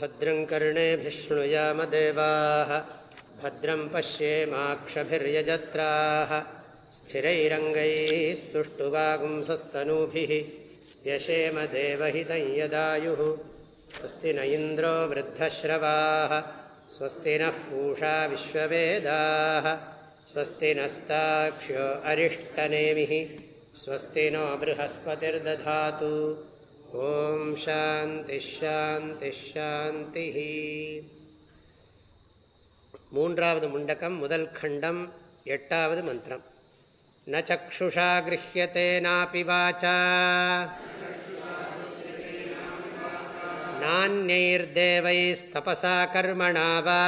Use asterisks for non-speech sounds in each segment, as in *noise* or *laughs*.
भद्रं कर्णेभिष्णुयामदेवाः भद्रं पश्येमाक्षभिर्यजत्राः स्थिरैरङ्गैस्तुष्टुवागुंसस्तनूभिः व्यशेम देवहितं यदायुः स्वस्ति न इन्द्रो वृद्धश्रवाः स्वस्ति नः पूषा विश्ववेदाः स्वस्ति नस्ताक्ष्यो अरिष्टनेमिः स्वस्ति नो बृहस्पतिर्दधातु ॐ शान्तिश्शान्तिश्शान्तिः மூன்றாவது முண்டகம் முதல் கண்டம் எட்டாவது மந்திரம் ந சக்ஷுஷா கிரஹியத்தே நாபி வாச்சா नान्यैर्देवैस्तपसा कर्मणा वा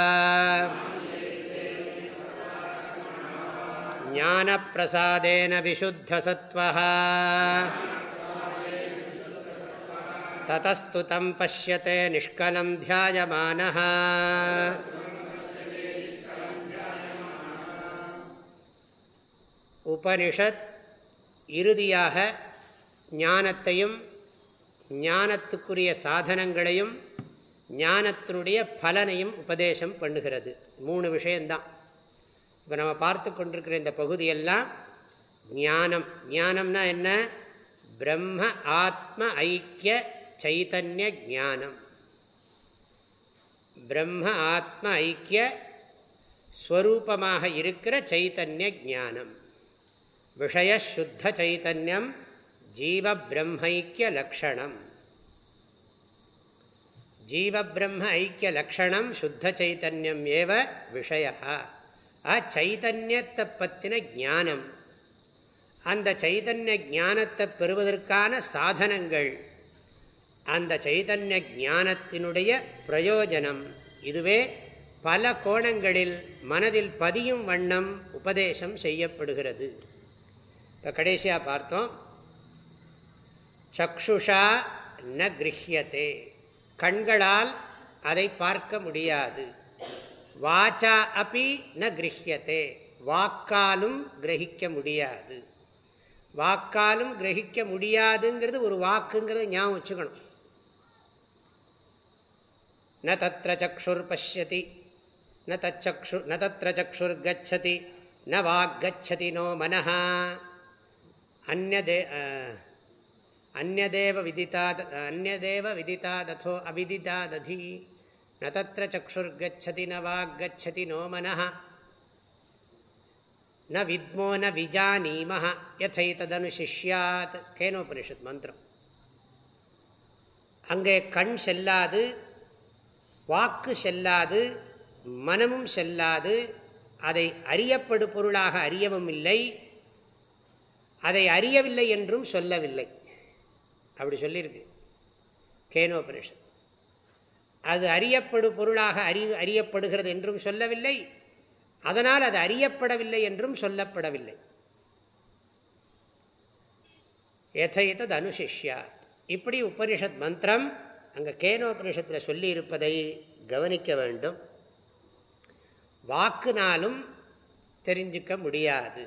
ज्ञानप्रसादेन विशुद्धसत्त्वः ततस्तु तं पश्यते निष्कलं ध्यायमानः உபனிஷத் இறுதியாக ஞானத்தையும் ஞானத்துக்குரிய சாதனங்களையும் ஞானத்தினுடைய பலனையும் உபதேசம் பண்ணுகிறது மூணு விஷயந்தான் இப்போ நம்ம பார்த்து கொண்டிருக்கிற இந்த பகுதியெல்லாம் ஞானம் ஞானம்னா என்ன பிரம்ம ஆத்ம ஐக்கிய சைத்தன்ய ஜானம் பிரம்ம ஆத்ம ஐக்கிய ஸ்வரூபமாக இருக்கிற சைத்தன்ய ஜானம் விஷய சுத்த சைத்தன்யம் ஜீவ பிரம்மைக்கிய லக்ஷணம் ஜீவ பிரம்ம ஐக்கிய லக்ஷணம் சுத்த சைத்தன்யம் ஏவ விஷய சைத்தன்யத்தை பற்றின ஜானம். அந்த சைதன்ய ஜானத்தை பெறுவதற்கான சாதனங்கள் அந்த சைதன்ய ஞானத்தினுடைய பிரயோஜனம். இதுவே பல கோணங்களில் மனதில் பதியும் வண்ணம் உபதேசம் செய்யப்படுகிறது. இப்போ கடைசியாக பார்த்தோம். சக்ஷுஷா ந கிரகியத்தே கண்களால் அதை பார்க்க முடியாது. வாச்சா அப்பி ந கிரகியத்தே வாக்காலும் கிரகிக்க முடியாது. வாக்காலும் கிரகிக்க முடியாதுங்கிறது ஒரு வாக்குங்கிறது ஞாபகம் வச்சுக்கணும். ந தத்திர சக்ஷுர் பசியதி ந தச்சு ந தத்திர சக்ஷுர் கச்சதி ந வாக்கச்சதி நோ மனஹா அந்நதே அந்நதேவ விதித்தா அந்நதேவ விதித்தா ததோ அவிதிதா ததி ந தத்திர சக்ஷுர்கச்சதி ந வாக்கச்சதி நோ மனஹ ந வித்மோ ந விஜானீமஹ யதைத்ததனுசிஷ்யாத் கேனோபனிஷத் மந்திரம் அங்கே கண் செல்லாது வாக்கு செல்லாது மனமும் செல்லாது அதை அறியப்படு பொருளாக அறியவும் இல்லை. அதை அறியவில்லை என்றும் சொல்லவில்லை. அப்படி சொல்லியிருக்கு. கேனோபனிஷத். அது அறியப்படு பொருளாக அறி அறியப்படுகிறது என்றும் சொல்லவில்லை. அதனால் அது அறியப்படவில்லை என்றும் சொல்லப்படவில்லை. எதைத்தது அனுசிஷ்யாத் இப்படி உபனிஷத் மந்திரம் அங்கே கேனோபனிஷத்தில் சொல்லியிருப்பதை கவனிக்க வேண்டும். வாக்குனாலும் தெரிஞ்சுக்க முடியாது.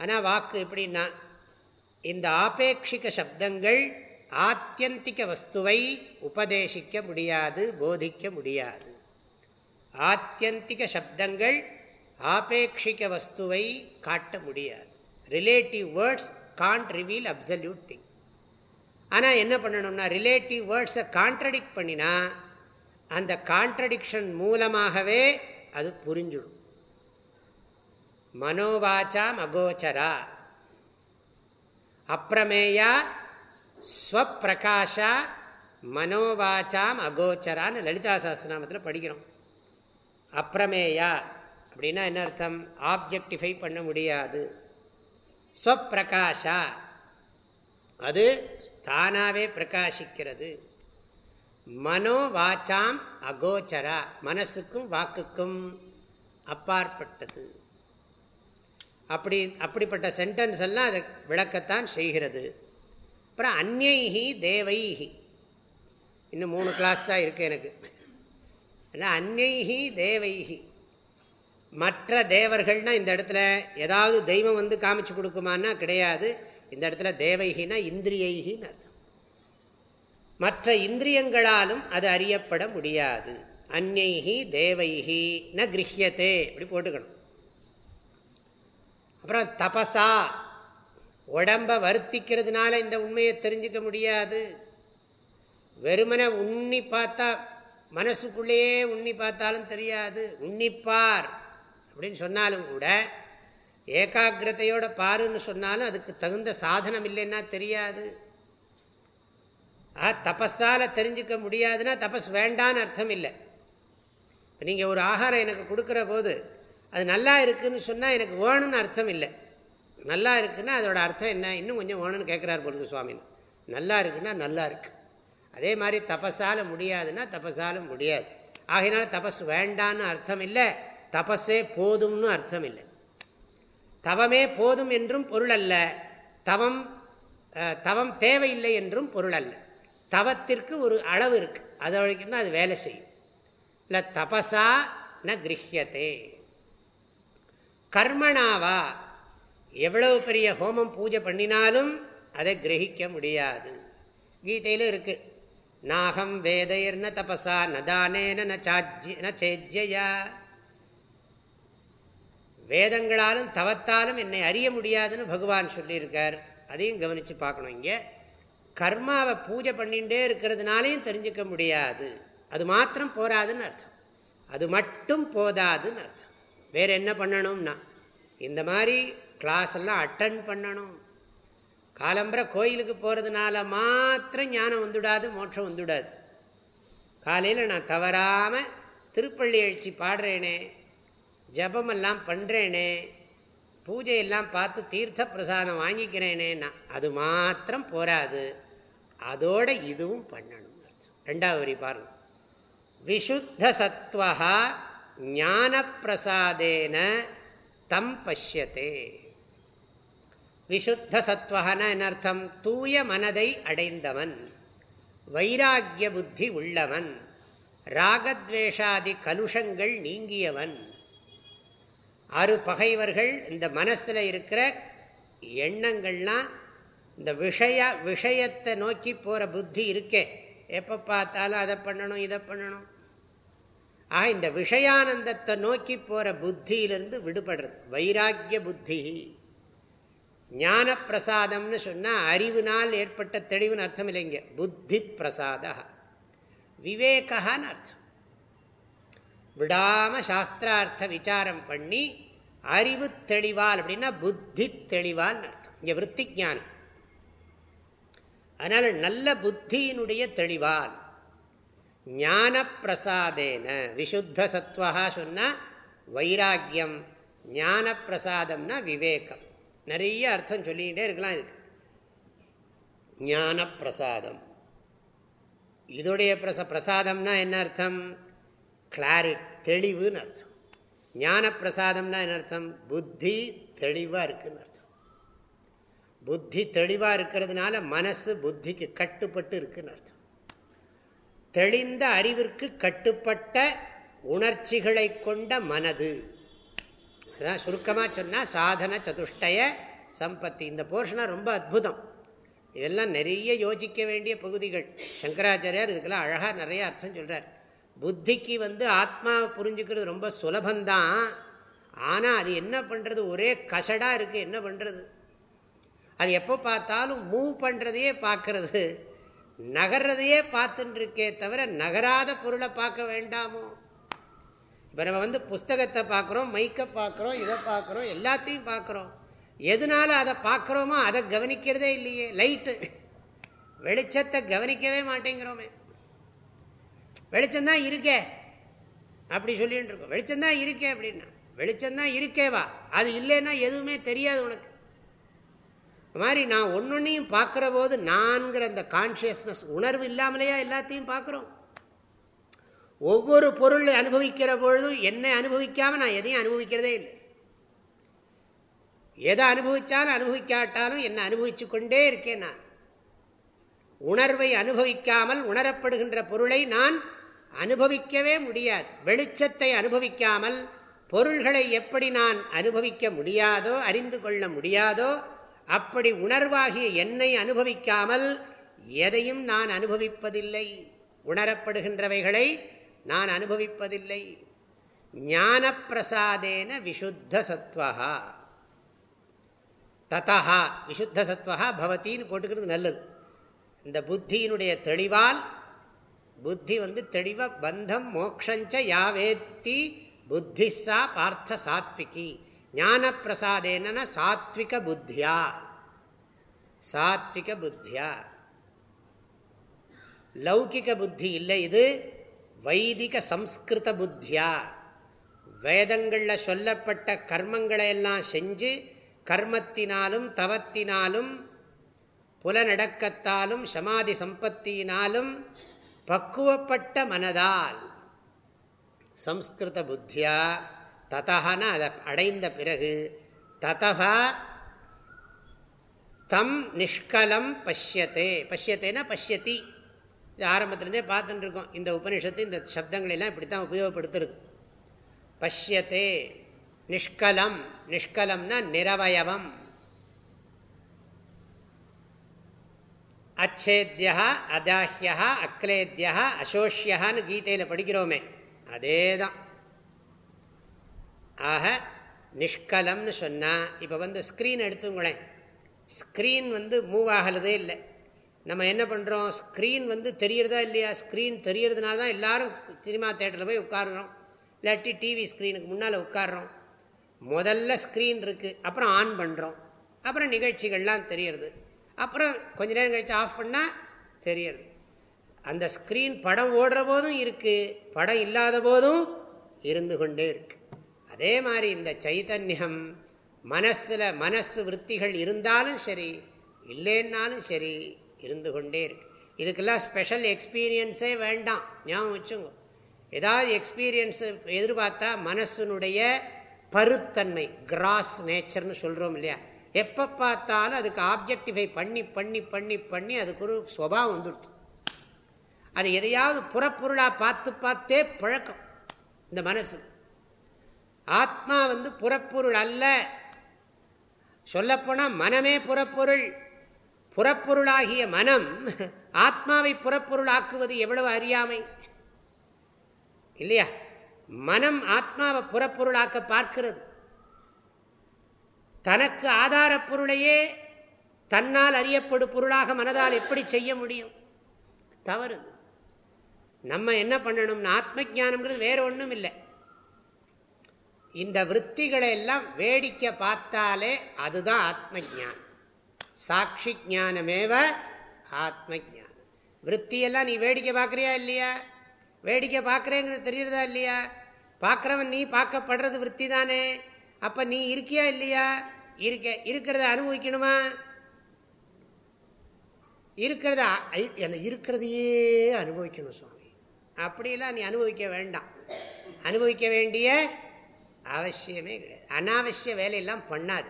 ஆனால் வாக்கு எப்படின்னா இந்த ஆபேட்சிக சப்தங்கள் ஆத்தியந்திக வஸ்துவை உபதேசிக்க முடியாது போதிக்க முடியாது. ஆத்தியந்திக சப்தங்கள் ஆபேட்சிக வஸ்துவை காட்ட முடியாது. Relative words can't reveal absolute thing ஆனால் என்ன பண்ணணும்னா ரிலேட்டிவ் வேர்ட்ஸை கான்ட்ரடிக்ட் பண்ணினா அந்த கான்ட்ரடிக்ஷன் மூலமாகவே அது புரிஞ்சிடும். மனோவாச்சாம் அகோச்சரா. அப்பிரமேயா ஸ்வப்பிரகாஷா மனோவாச்சாம் அகோச்சரான்னு லலிதா சாஸ்திரநாமத்தில் படிக்கிறோம். அப்பிரமேயா அப்படின்னா என்ன அர்த்தம்? ஆப்ஜெக்டிஃபை பண்ண முடியாது. ஸ்வப்பிரகாஷா. அது தானாகவே பிரகாசிக்கிறது. மனோ வாச்சாம் அகோச்சரா மனசுக்கும் வாக்குக்கும் அப்பாற்பட்டது. அப்படி அப்படிப்பட்ட சென்டென்ஸ் எல்லாம் அதை விளக்கத்தான் செய்கிறது. அப்புறம் அந்நைஹி தேவைஹி. இன்னும் மூணு கிளாஸ் தான் இருக்குது எனக்கு. ஏன்னா அந்நைஹி தேவைஹி. மற்ற தேவர்கள்னால் இந்த இடத்துல ஏதாவது தெய்வம் வந்து காமிச்சு கொடுக்குமான்னா கிடையாது. இந்த இடத்துல தேவைகினா இந்திரியைகின்னு அர்த்தம். மற்ற இந்திரியங்களாலும் அது அறியப்பட முடியாது. அந்நைஹி தேவைஹி ந கிரகியத்தே இப்படி போட்டுக்கணும். அப்புறம் தபசா உடம்ப வருத்திக்கிறதுனால இந்த உண்மையை தெரிஞ்சுக்க முடியாது. வெறுமனை உண்ணி பார்த்தா மனசுக்குள்ளேயே உண்ணி பார்த்தாலும் தெரியாது. உன்னிப்பார் அப்படின்னு சொன்னாலும் கூட ஏகாகிரதையோட பாருன்னு சொன்னாலும் அதுக்கு தகுந்த சாதனம் இல்லைன்னா தெரியாது. ஆ தபஸால் தெரிஞ்சுக்க முடியாதுன்னா தபஸ் வேண்டான்னு அர்த்தம் இல்லை. இப்போ நீங்கள் ஒரு ஆகாரம் எனக்கு கொடுக்குற போது அது நல்லா இருக்குதுன்னு சொன்னால் எனக்கு வேணும்னு அர்த்தம் இல்லை. நல்லா இருக்குன்னா அதோட அர்த்தம் என்ன? இன்னும் கொஞ்சம் வேணும்னு கேட்குறாரு பொழுது சுவாமின்னு. நல்லா இருக்குன்னா நல்லா இருக்கு. அதே மாதிரி தபஸால் முடியாதுன்னா தபஸால் முடியாது. ஆகையினால தபஸ் வேண்டான்னு அர்த்தம் இல்லை தபஸே போதும்னு அர்த்தம் இல்லை. தவமே போதும் என்றும் பொருள் அல்ல தவம் தவம் தேவையில்லை என்றும் பொருள் அல்ல தவத்திற்கு ஒரு அளவு இருக்குது அது வரைக்கும் தான் அது வேலை செய்யும். இல்லை தபசா ந கிரகியத்தே கர்மனாவா? எவ்வளவு பெரிய ஹோமம் பூஜை பண்ணினாலும் அதை கிரகிக்க முடியாது. கீதையில் இருக்குது நாகம் வேதைர்ன தபசா நதானேன சேஜ்யா வேதங்களாலும் தவத்தாலும் என்னை அறிய முடியாதுன்னு பகவான் சொல்லியிருக்கார். அதையும் கவனித்து பார்க்கணும் இங்கே. கர்மாவை பூஜை பண்ணிகிட்டே இருக்கிறதுனாலையும் தெரிஞ்சுக்க முடியாது. அது மாத்திரம் போராதுன்னு அர்த்தம். அது மட்டும் போதாதுன்னு அர்த்தம். வேறு என்ன பண்ணணும்னா இந்த மாதிரி கிளாஸ் எல்லாம் அட்டன் பண்ணணும். காலம்பரை கோயிலுக்கு போகிறதுனால மாத்திரம் ஞானம் வந்துவிடாது மோட்சம் வந்துவிடாது. காலையில் நான் தவறாமல் திருப்பள்ளி எழுச்சி பாடுறேனே ஜபமெல்லாம் பண்ணுறேனே பூஜையெல்லாம் பார்த்து தீர்த்த பிரசாதம் வாங்கிக்கிறேனேன்னா அது மாத்திரம் போராது. அதோட இதுவும் பண்ணணும் அர்த்தம். ரெண்டாவது வரி பாருங்க. விஷுத்த சத்வா ஞான பிரசாதேன தம் பசியத்தே விஷுத்த சத்வகன அர்த்தம்? தூய மனதை அடைந்தவன் வைராகிய புத்தி உள்ளவன் ராகத்வேஷாதி கலுஷங்கள் நீங்கியவன் அரு பகைவர்கள் இந்த மனசில் இருக்கிற எண்ணங்கள்லாம் இந்த விஷய விஷயத்தை நோக்கி போகிற புத்தி இருக்கே. எப்போ பார்த்தாலும் அதை பண்ணணும் இதை பண்ணணும். ஆக இந்த விஷயானந்தத்தை நோக்கி போகிற புத்தியிலிருந்து விடுபடுறது. வைராக்கிய புத்தி. ஞான பிரசாதம்னு சொன்னால் அறிவினால் ஏற்பட்ட தெளிவுன்னு அர்த்தம் இல்லைங்க புத்தி பிரசாதா விவேகான்னு அர்த்தம். விடாமல் சாஸ்திரார்த்த விசாரம் பண்ணி அறிவு தெளிவால் அப்படின்னா புத்தி தெளிவால் அர்த்தம். இங்கே விற்பி ஜானம் அதனால் நல்ல புத்தியினுடைய தெளிவால் ஞான பிரசாதேன விசுத்த சத்வா சொன்னால் வைராக்கியம் ஞான பிரசாதம்னா விவேகம். நிறைய அர்த்தம் சொல்லிக்கிட்டே இருக்கலாம் இதுக்கு. ஞான பிரசாதம் இதோடைய பிரச பிரசாதம்னா என்ன அர்த்தம்? கிளாரிட் தெளிவுன்னு அர்த்தம். ஞான பிரசாதம்னா என்ன அர்த்தம் புத்தி தெளிவாக இருக்குன்னு அர்த்தம். புத்தி தெளிவாக இருக்கிறதுனால மனசு புத்திக்கு கட்டுப்பட்டு இருக்குன்னு அர்த்தம். தெளிந்த அறிவிற்கு கட்டுப்பட்ட உணர்ச்சிகளை கொண்ட மனது. அதான் சுருக்கமாக சொன்னால் சாதன சதுஷ்டய சம்பத்தி. இந்த போர்ஷனாக ரொம்ப அற்புதம் இதெல்லாம் நிறைய யோசிக்க வேண்டிய பகுதிகள். சங்கராச்சாரியார் இதுக்கெல்லாம் அழகாக நிறைய அர்த்தம் சொல்கிறார் புத்திக்கு வந்து ஆத்மாவை புரிஞ்சுக்கிறது ரொம்ப சுலபந்தான். ஆனால் அது என்ன பண்ணுறது ஒரே கசடாக இருக்குது என்ன பண்ணுறது அது எப்போ பார்த்தாலும் மூவ் பண்ணுறதையே பார்க்கறது. நகர்றதையே பார்த்துட்டுருக்கே தவிர நகராத பொருளை பார்க்க வேண்டாமோ? இப்போ நம்ம வந்து புஸ்தகத்தை பார்க்குறோம் மைக்கை பார்க்குறோம் இதை பார்க்குறோம் எல்லாத்தையும் பார்க்குறோம். எதனால அதை பார்க்குறோமோ அதை கவனிக்கிறதே இல்லையே. லைட்டு வெளிச்சத்தை கவனிக்கவே மாட்டேங்கிறோமே. வெளிச்சம்தான் இருக்கே. அப்படி சொல்லிட்டு இருக்கோம் வெளிச்சம்தான் இருக்கே அப்படின்னா. வெளிச்சம்தான் இருக்கேவா அது இல்லைன்னா எதுவுமே தெரியாது உனக்கு. மாதிரி நான் ஒன்னொன்னையும் பார்க்குற போது நான்கிற அந்த கான்ஷியஸ்னஸ் உணர்வு இல்லாமலேயா எல்லாத்தையும் பார்க்குறோம்? ஒவ்வொரு பொருள் அனுபவிக்கிற பொழுதும் என்னை அனுபவிக்காமல் நான் எதையும் அனுபவிக்கிறதே இல்லை. எதை அனுபவித்தாலும் அனுபவிக்காட்டாலும் என்னை அனுபவிச்சு கொண்டே இருக்கேன் நான். உணர்வை அனுபவிக்காமல் உணரப்படுகின்ற பொருளை நான் அனுபவிக்கவே முடியாது. வெளிச்சத்தை அனுபவிக்காமல் பொருள்களை எப்படி நான் அனுபவிக்க முடியாதோ அறிந்து கொள்ள முடியாதோ அப்படி உணர்வாகிய என்னை அனுபவிக்காமல் எதையும் நான் அனுபவிப்பதில்லை. உணரப்படுகின்றவைகளை நான் அனுபவிப்பதில்லை. ஞானப்பிரசாதேன விஷுத்த சத்வகா ததா விஷுத்த சத்வகா பவத்தின்னு போட்டுக்கிறது நல்லது. இந்த புத்தியினுடைய தெளிவால் புத்தி வந்து தெளிவ பந்தம் மோக்ஷஞ்ச யாவேத்தி புத்தி சா பார்த்த சாத்விகி. ஞான சாத்விக புத்தியா. சாத்விக புத்தியா. லௌகிக புத்தி இல்லை இது வைதிக சம்ஸ்கிருத புத்தியா. வேதங்களில் சொல்லப்பட்ட கர்மங்களை எல்லாம் செஞ்சு கர்மத்தினாலும் தவத்தினாலும் புலநடக்கத்தாலும் சமாதி சம்பத்தியினாலும் பக்குவப்பட்ட மனதால் சம்ஸ்கிருத புத்தியா ததகன அதை அடைந்த பிறகு ததகா தம் நிஷ்கலம் பஷ்யத்தே. பஷ்யத்தேனா பஷ்யத்தி இது ஆரம்பத்திலேருந்தே பார்த்துட்டு இருக்கோம் இந்த உபனிஷத்து இந்த சப்தங்களெல்லாம் இப்படி தான் உபயோகப்படுத்துறது. பஷ்யத்தே நிஷ்கலம். நிஷ்கலம்னா நிரவயவம். அச்சேத்யா அதாஹ்யா அக்லேத்யா அசோஷ்யான்னு கீதையில் படிக்கிறோமே. அதே தான் ஆக நிஷ்கலம்னு சொன்னால் இப்போ வந்து ஸ்க்ரீன் எடுத்துங்களேன். ஸ்க்ரீன் வந்து மூவ் ஆகலதே இல்லை. நம்ம என்ன பண்ணுறோம் ஸ்க்ரீன் வந்து தெரியறதா இல்லையா? ஸ்க்ரீன் தெரியறதுனால தான் எல்லோரும் சினிமா தேட்டரில் போய் உட்காடுறோம் இல்லாட்டி டிவி ஸ்க்ரீனுக்கு முன்னால் உட்காடுறோம் முதல்ல ஸ்க்ரீன் இருக்குது அப்புறம் ஆன் பண்ணுறோம் அப்புறம் நிகழ்ச்சிகள்லாம் தெரியறது. அப்புறம் கொஞ்ச நேரம் கழித்து ஆஃப் பண்ணால் தெரியுது அந்த ஸ்க்ரீன் படம் ஓடுற போதும் இருக்குது படம் இல்லாத போதும் இருந்து கொண்டே இருக்கு. அதே மாதிரி இந்த சைத்தன்யம் மனசில் மனசு விற்த்திகள் இருந்தாலும் சரி இல்லைன்னாலும் சரி இருந்து கொண்டே இருக்கு. இதுக்கெல்லாம் ஸ்பெஷல் எக்ஸ்பீரியன்ஸே வேண்டாம். ஞாபகம் வச்சுங்க ஏதாவது எக்ஸ்பீரியன்ஸ் எதிர்பார்த்தா மனசுனுடைய பருத்தன்மை கிராஸ் நேச்சர்னு சொல்கிறோம் இல்லையா? எப்போ பார்த்தாலும் அதுக்கு ஆப்ஜெக்டிஃபை பண்ணி பண்ணி பண்ணி பண்ணி அதுக்கு ஒரு சுபாவம் வந்துடுச்சு அது எதையாவது புறப்பொருளாக பார்த்து பார்த்தே பழக்கம். இந்த மனசு. ஆத்மா வந்து புறப்பொருள் அல்ல. சொல்லப்போனால் மனமே புறப்பொருள். புறப்பொருளாகிய மனம் ஆத்மாவை புறப்பொருள் ஆக்குவது எவ்வளவு அறியாமை. இல்லையா? மனம் ஆத்மாவை புறப்பொருளாக்க பார்க்கிறது. தனக்கு ஆதார பொருளையே தன்னால் அறியப்படும் பொருளாக மனதால் எப்படி செய்ய முடியும்? தவறு. நம்ம என்ன பண்ணணும்னா ஆத்ம ஜானம்ங்கிறது வேற ஒன்றும் இல்லை. இந்த விற்த்திகளை எல்லாம் வேடிக்கை பார்த்தாலே அதுதான் ஆத்ம ஜானம் சாட்சி ஜானமேவ ஆத்ம ஜானம் விற்த்தியெல்லாம் நீ வேடிக்கை பார்க்குறியா இல்லையா? வேடிக்கை பார்க்குறேங்கிறது தெரியுறதா இல்லையா? பார்க்குறவன் நீ பார்க்கப்படுறது விற்பி தானே அப்போ நீ இருக்கியா இல்லையா? இருக்க இருக்கிறத அனுபவிக்கணுமா? இருக்கிறத அந்த இருக்கிறதையே அனுபவிக்கணும் சுவாமி. அப்படிலாம் நீ அனுபவிக்க வேண்டாம். அனுபவிக்க வேண்டிய அவசியமே கிடையாது. அனாவசிய வேலையெல்லாம் பண்ணாது.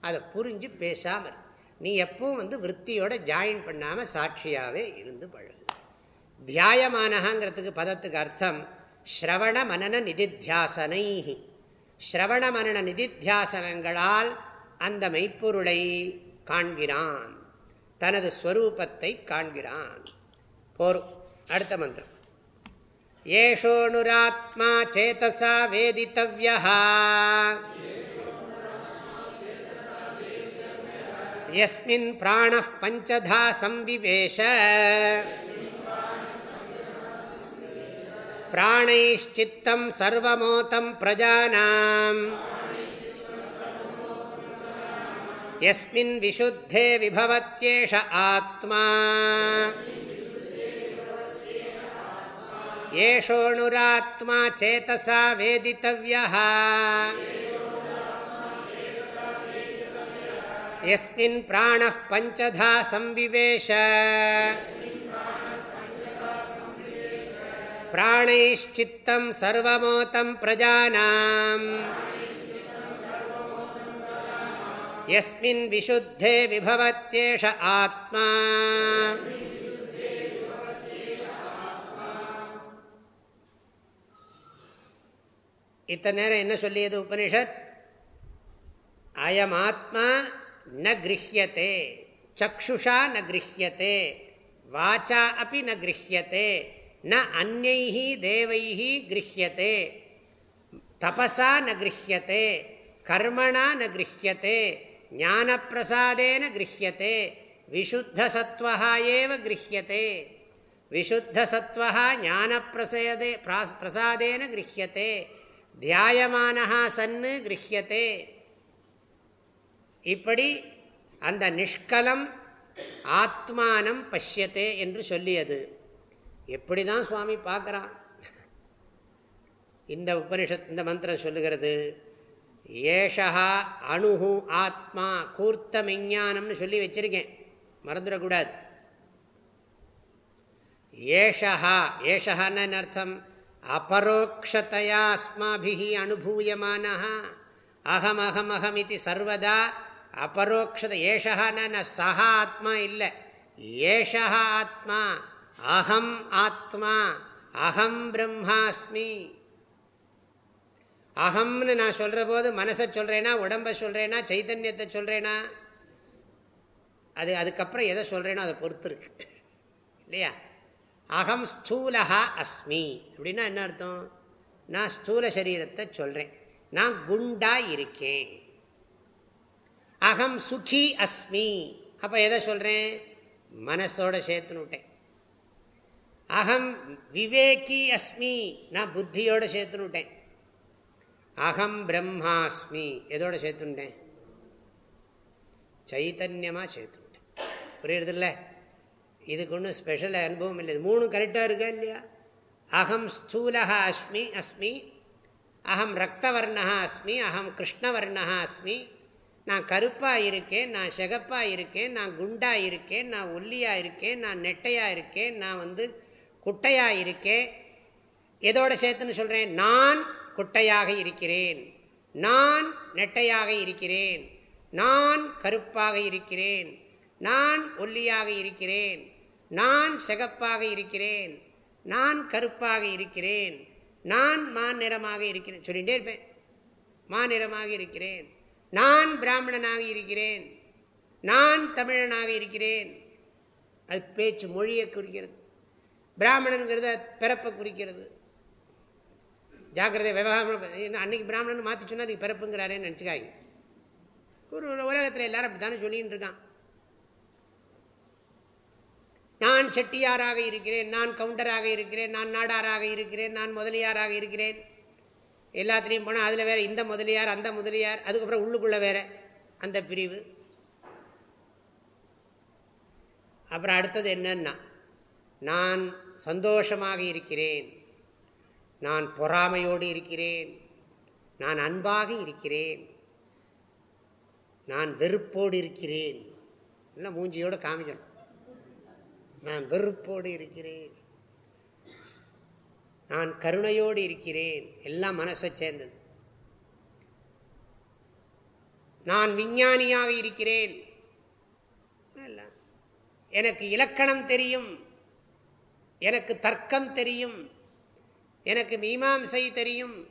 அதை புரிஞ்சு பேசாமல் நீ எப்பவும் வந்து விற்த்தியோட ஜாயின் பண்ணாமல் சாட்சியாகவே இருந்து பழகு. தியாயமானகாங்கிறதுக்கு பதத்துக்கு அர்த்தம் ஸ்ரவண மனன நிதித்தியாசனை ஸ்ரவண மனன நிதித்தியாசனங்களால் அந்த மெய்ப்பொருளை காண்கிறான் தனது ஸ்வரூபத்தை காண்கிறான் போரும் அடுத்த மந்திரம் ஏஷோனுராத்மா சேதசா வேதித்தவ்யா यस्मिन् प्राणः पञ्चधा संविवेश प्राणैश्चित्तं सर्वमोतं प्रजानाम् यस्मिन् विशुद्धे विभवत्येष आत्मा। येषोऽणुरात्मा चेतसा वेदितव्यः। यस्मिन् प्राणः पञ्चधा संविवेश। प्राणैश्चित्तं सर्वमोतं प्रजानाम् यस्मिन् विशुद्धे विभवत्येष आत्मा இத்தனை நேரம் என்ன சொல்லியது உபனிஷத் அயம் ஆத்மா ந கிரகியத்தே சக்ஷுஷா ந கிரஹியத்தே வாச்சா அப்படி ந கிரஹியத்தே ந அந்நைஹி தேவைஹி கிரஹியத்தே தபசா ந கிரஹியத்தே கர்மணா ந கிரஹியத்தே ஞானப்பிரசாதேன கிரஹியத்தே விசுத்தசத்வா ஏவ கிரஹியத்தே விசுத்தசத்வா ஞானப்பிரசதே பிரசாதேன கிரஹியத்தே தியாயமானஹா சன்னு கிரஹியத்தே இப்படி அந்த நிஷ்கலம் ஆத்மானம் பஷ்யத்தே என்று சொல்லியது. எப்படி தான் சுவாமி பார்க்குறான்? இந்த உபனிஷத் இந்த மந்திரம் சொல்லுகிறது ஏஷா அணுகு ஆத்மா கூர்த்த மெஞ்ஞானம்னு சொல்லி வச்சிருக்கேன். மறந்துடக்கூடாது. ஏஷா ஏஷான்னு அர்த்தம்? அபரோக்ஷதையா அஸ்மாபிகி அனுபூயமான அகம் அகம் அகம் இது சர்வதா அபரோக்ஷத. ஏஷான சஹா ஆத்மா இல்லை. ஏஷா ஆத்மா அகம் ஆத்மா அகம் பிரம்மாஸ்மி. அகம்னு நான் சொல்கிற போது மனசை சொல்கிறேனா உடம்பை சொல்கிறேனா சைத்தன்யத்தை சொல்கிறேனா அது அதுக்கப்புறம் எதை சொல்கிறேனோ அதை பொறுத்து இருக்கு இல்லையா? அகம் ஸ்தூலகா அஸ்மி. அப்படின்னா என்ன அர்த்தம்? நான் ஸ்தூல சரீரத்தை சொல்கிறேன் நான் குண்டா இருக்கேன். அகம் சுகி அஸ்மி. அப்போ எதை சொல்கிறேன் மனசோட சேர்த்துன்னு விட்டேன். அகம் விவேகி அஸ்மி. நான் புத்தியோட சேர்த்துனுட்டேன் அகம் பிரம்மாஸ்மி. எதோட சேர்த்துட்டேன் சைத்தன்யமாக சேர்த்துட்டேன் புரியுறதில்ல? இதுக்கு ஒன்றும் ஸ்பெஷல் அனுபவம் இல்லை. மூணு கரெக்டாக இருக்கா இல்லையா? அகம் ஸ்தூலக அஸ்மி அஸ்மி. அகம் ரத்தவர்ணா அஸ்மி. அகம் கிருஷ்ணவர்ணா அஸ்மி. நான் கருப்பாக இருக்கேன் நான் செகப்பாக இருக்கேன் நான் குண்டாக இருக்கேன் நான் ஒல்லியாக இருக்கேன் நான் நெட்டையாக இருக்கேன் நான் வந்து குட்டையாக இருக்கேன் எதோட சேர்த்துன்னு சொல்கிறேன் நான் குட்டையாக இருக்கிறேன். நான் நெட்டையாக இருக்கிறேன். நான் கருப்பாக இருக்கிறேன். நான் ஒல்லியாக இருக்கிறேன். நான் செகப்பாக இருக்கிறேன். நான் கருப்பாக இருக்கிறேன். நான் மான் நிறமாக இருக்கிறேன். சொல்லிகிட்டே இருப்பேன். மாநிறமாக இருக்கிறேன். நான் பிராமணனாக இருக்கிறேன். நான் தமிழனாக இருக்கிறேன். அது பேச்சு மொழியை குறிக்கிறது. பிராமணனுங்கிறத பிறப்பை குறிக்கிறது. ஜாக்கிரதை விவகாரம் அன்னைக்கு பிராமணன் மாற்றி சொன்னால் நீ பிறப்புங்கிறாரேன்னு நினச்சிக்காங்க ஒரு உலகத்தில் எல்லாரும் அப்படி தானே சொல்லின்னு இருக்கான். நான் செட்டியாராக இருக்கிறேன் நான் கவுண்டராக இருக்கிறேன் நான் நாடாராக இருக்கிறேன் நான் முதலியாராக இருக்கிறேன். எல்லாத்துலேயும் போனால் அதில் வேறு இந்த முதலியார் அந்த முதலியார் அதுக்கப்புறம் உள்ளுக்குள்ளே வேற அந்த பிரிவு. அப்புறம் அடுத்தது என்னன்னா நான் சந்தோஷமாக இருக்கிறேன். நான் பொறாமையோடு இருக்கிறேன். நான் அன்பாக இருக்கிறேன். நான் வெறுப்போடு இருக்கிறேன். இல்லை மூஞ்சியோடு காமிக்கணும். நான் வெறுப்போடு இருக்கிறேன். நான் கருணையோடு இருக்கிறேன். எல்லாம் மனசை சேர்ந்தது. நான் விஞ்ஞானியாக இருக்கிறேன். எனக்கு இலக்கணம் தெரியும். எனக்கு தர்க்கம் தெரியும் எனக்கு மீமாம்சை தெரியும்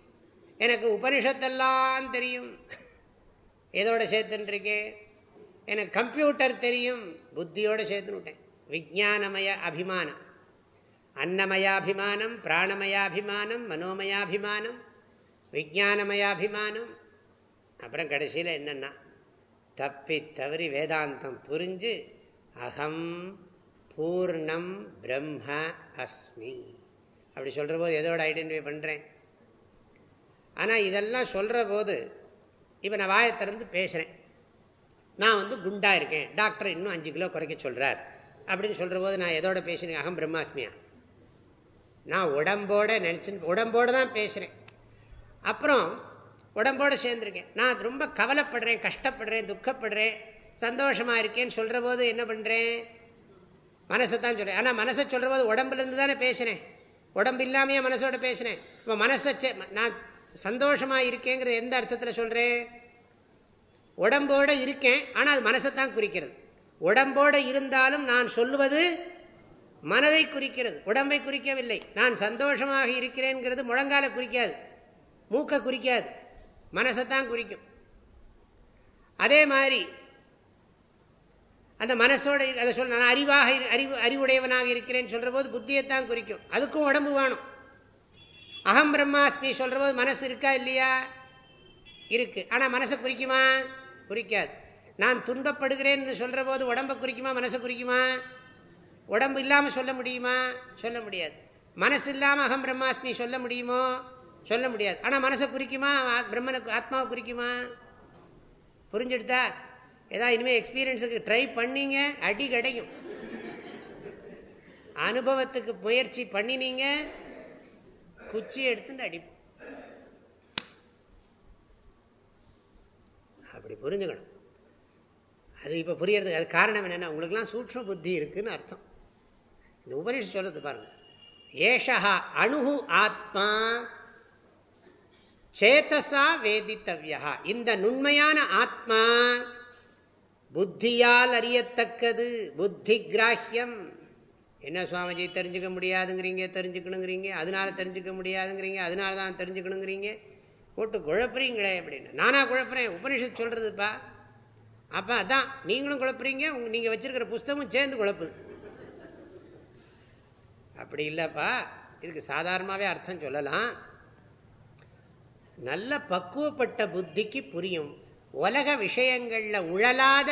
எனக்கு உபனிஷத்தெல்லாம் தெரியும். எதோட சேர்த்துன்றிருக்கே? எனக்கு கம்ப்யூட்டர் தெரியும் புத்தியோடு சேர்த்துனுட்டேன் விஜானமய அபிமானம். அன்னமயாபிமானம் பிராணமயாபிமானம் மனோமயாபிமானம் விஜானமயாபிமானம் அப்புறம் கடைசியில் என்னென்னா தப்பி தவறி வேதாந்தம் புரிஞ்சு அகம் பூர்ணம் பிரம்ம அஸ்மி. அப்படி சொல்கிற போது எதோட ஐடென்டிஃபை பண்ணுறேன் ஆனால் இதெல்லாம் சொல்கிற போது இப்போ நான் வாயத்திறந்து பேசுகிறேன் நான் வந்து குண்டாக இருக்கேன். டாக்டர் இன்னும் அஞ்சு கிலோ குறைக்க சொல்கிறார் அப்படின்னு சொல்கிற போது நான் எதோட பேசுகிறேன் அகம் பிரம்மாஸ்மியா நான் உடம்போட நினச்சின்னு உடம்போடு தான் பேசுகிறேன் அப்புறம் உடம்போடு சேர்ந்துருக்கேன். நான் ரொம்ப கவலைப்படுறேன் கஷ்டப்படுறேன் துக்கப்படுறேன் சந்தோஷமாக இருக்கேன்னு சொல்கிற போது என்ன பண்ணுறேன் மனசை தான் சொல்கிறேன் ஆனால் மனசை சொல்கிற போது உடம்புலேருந்து தானே பேசுகிறேன் உடம்பு இல்லாமையே மனசோட பேசுகிறேன் இப்போ மனசை நான் சந்தோஷமாக இருக்கேங்கிறது எந்த அர்த்தத்தில் சொல்கிறேன் உடம்போடு இருக்கேன் ஆனால் அது மனசை தான் குறிக்கிறது. உடம்போடு இருந்தாலும் நான் சொல்லுவது மனதை குறிக்கிறது. உடம்பை குறிக்கவில்லை. நான் சந்தோஷமாக இருக்கிறேங்கிறது முழங்கால குறிக்காது. மூக்கை குறிக்காது. மனசை தான் குறிக்கும். அதே மாதிரி அந்த மனசோட அதை சொல்ல நான் அறிவாக அறிவு அறிவுடையவனாக இருக்கிறேன்னு சொல்கிற போது புத்தியைத்தான் குறிக்கும். அதுக்கும் உடம்பு வேணும். அகம் பிரம்மாஸ்மி சொல்கிற போது மனசு இருக்கா இல்லையா? இருக்கு. ஆனால் மனசை குறிக்குமா? குறிக்காது. நான் துன்பப்படுகிறேன்னு சொல்கிற போது உடம்பை குறிக்குமா? மனசை குறிக்குமா? உடம்பு இல்லாமல் சொல்ல முடியுமா? சொல்ல முடியாது. மனசு இல்லாமல் அகம் பிரம்மாஸ்மி சொல்ல முடியுமோ? சொல்ல முடியாது. ஆனால் மனசை குறிக்குமா? பிரம்மனுக்கு ஆத்மாவை குறிக்குமா? புரிஞ்சுடுதா? ஏதாவது இனிமேல் எக்ஸ்பீரியன்ஸுக்கு ட்ரை பண்ணிங்க அடி கிடைக்கும் அனுபவத்துக்கு முயற்சி பண்ணினீங்க குச்சி எடுத்துட்டு அடிப்போம். அப்படி புரிஞ்சுக்கணும். அது இப்போ புரியறதுக்கு அது காரணம் என்னென்னா உங்களுக்குலாம் சூட்ச புத்தி இருக்குன்னு அர்த்தம். இந்த உபனிஷம் சொல்றது பாருங்கள் ஏஷா அணுகு ஆத்மா சேத்தசா வேதித்தவ்யா இந்த நுண்மையான ஆத்மா புத்தியால் அறியத்தக்கது புத்தி கிராஹ்யம் என்ன சுவாமிஜி தெரிஞ்சுக்க முடியாதுங்கிறீங்க தெரிஞ்சுக்கணுங்கிறீங்க அதனால தெரிஞ்சுக்க முடியாதுங்கிறீங்க அதனால தான் தெரிஞ்சுக்கணுங்கிறீங்க. போட்டு குழப்புறீங்களே அப்படின்னு. நானா குழப்புறேன் உபனிஷத் சொல்கிறதுப்பா அப்போ அதான் நீங்களும் குழப்புறீங்க உங்க நீங்கள் வச்சுருக்கிற புஸ்தகமும் சேர்ந்து குழப்புது. அப்படி இல்லைப்பா இதுக்கு சாதாரணமாகவே அர்த்தம் சொல்லலாம். நல்ல பக்குவப்பட்ட புத்திக்கு புரியும். உலக விஷயங்களில் உழலாத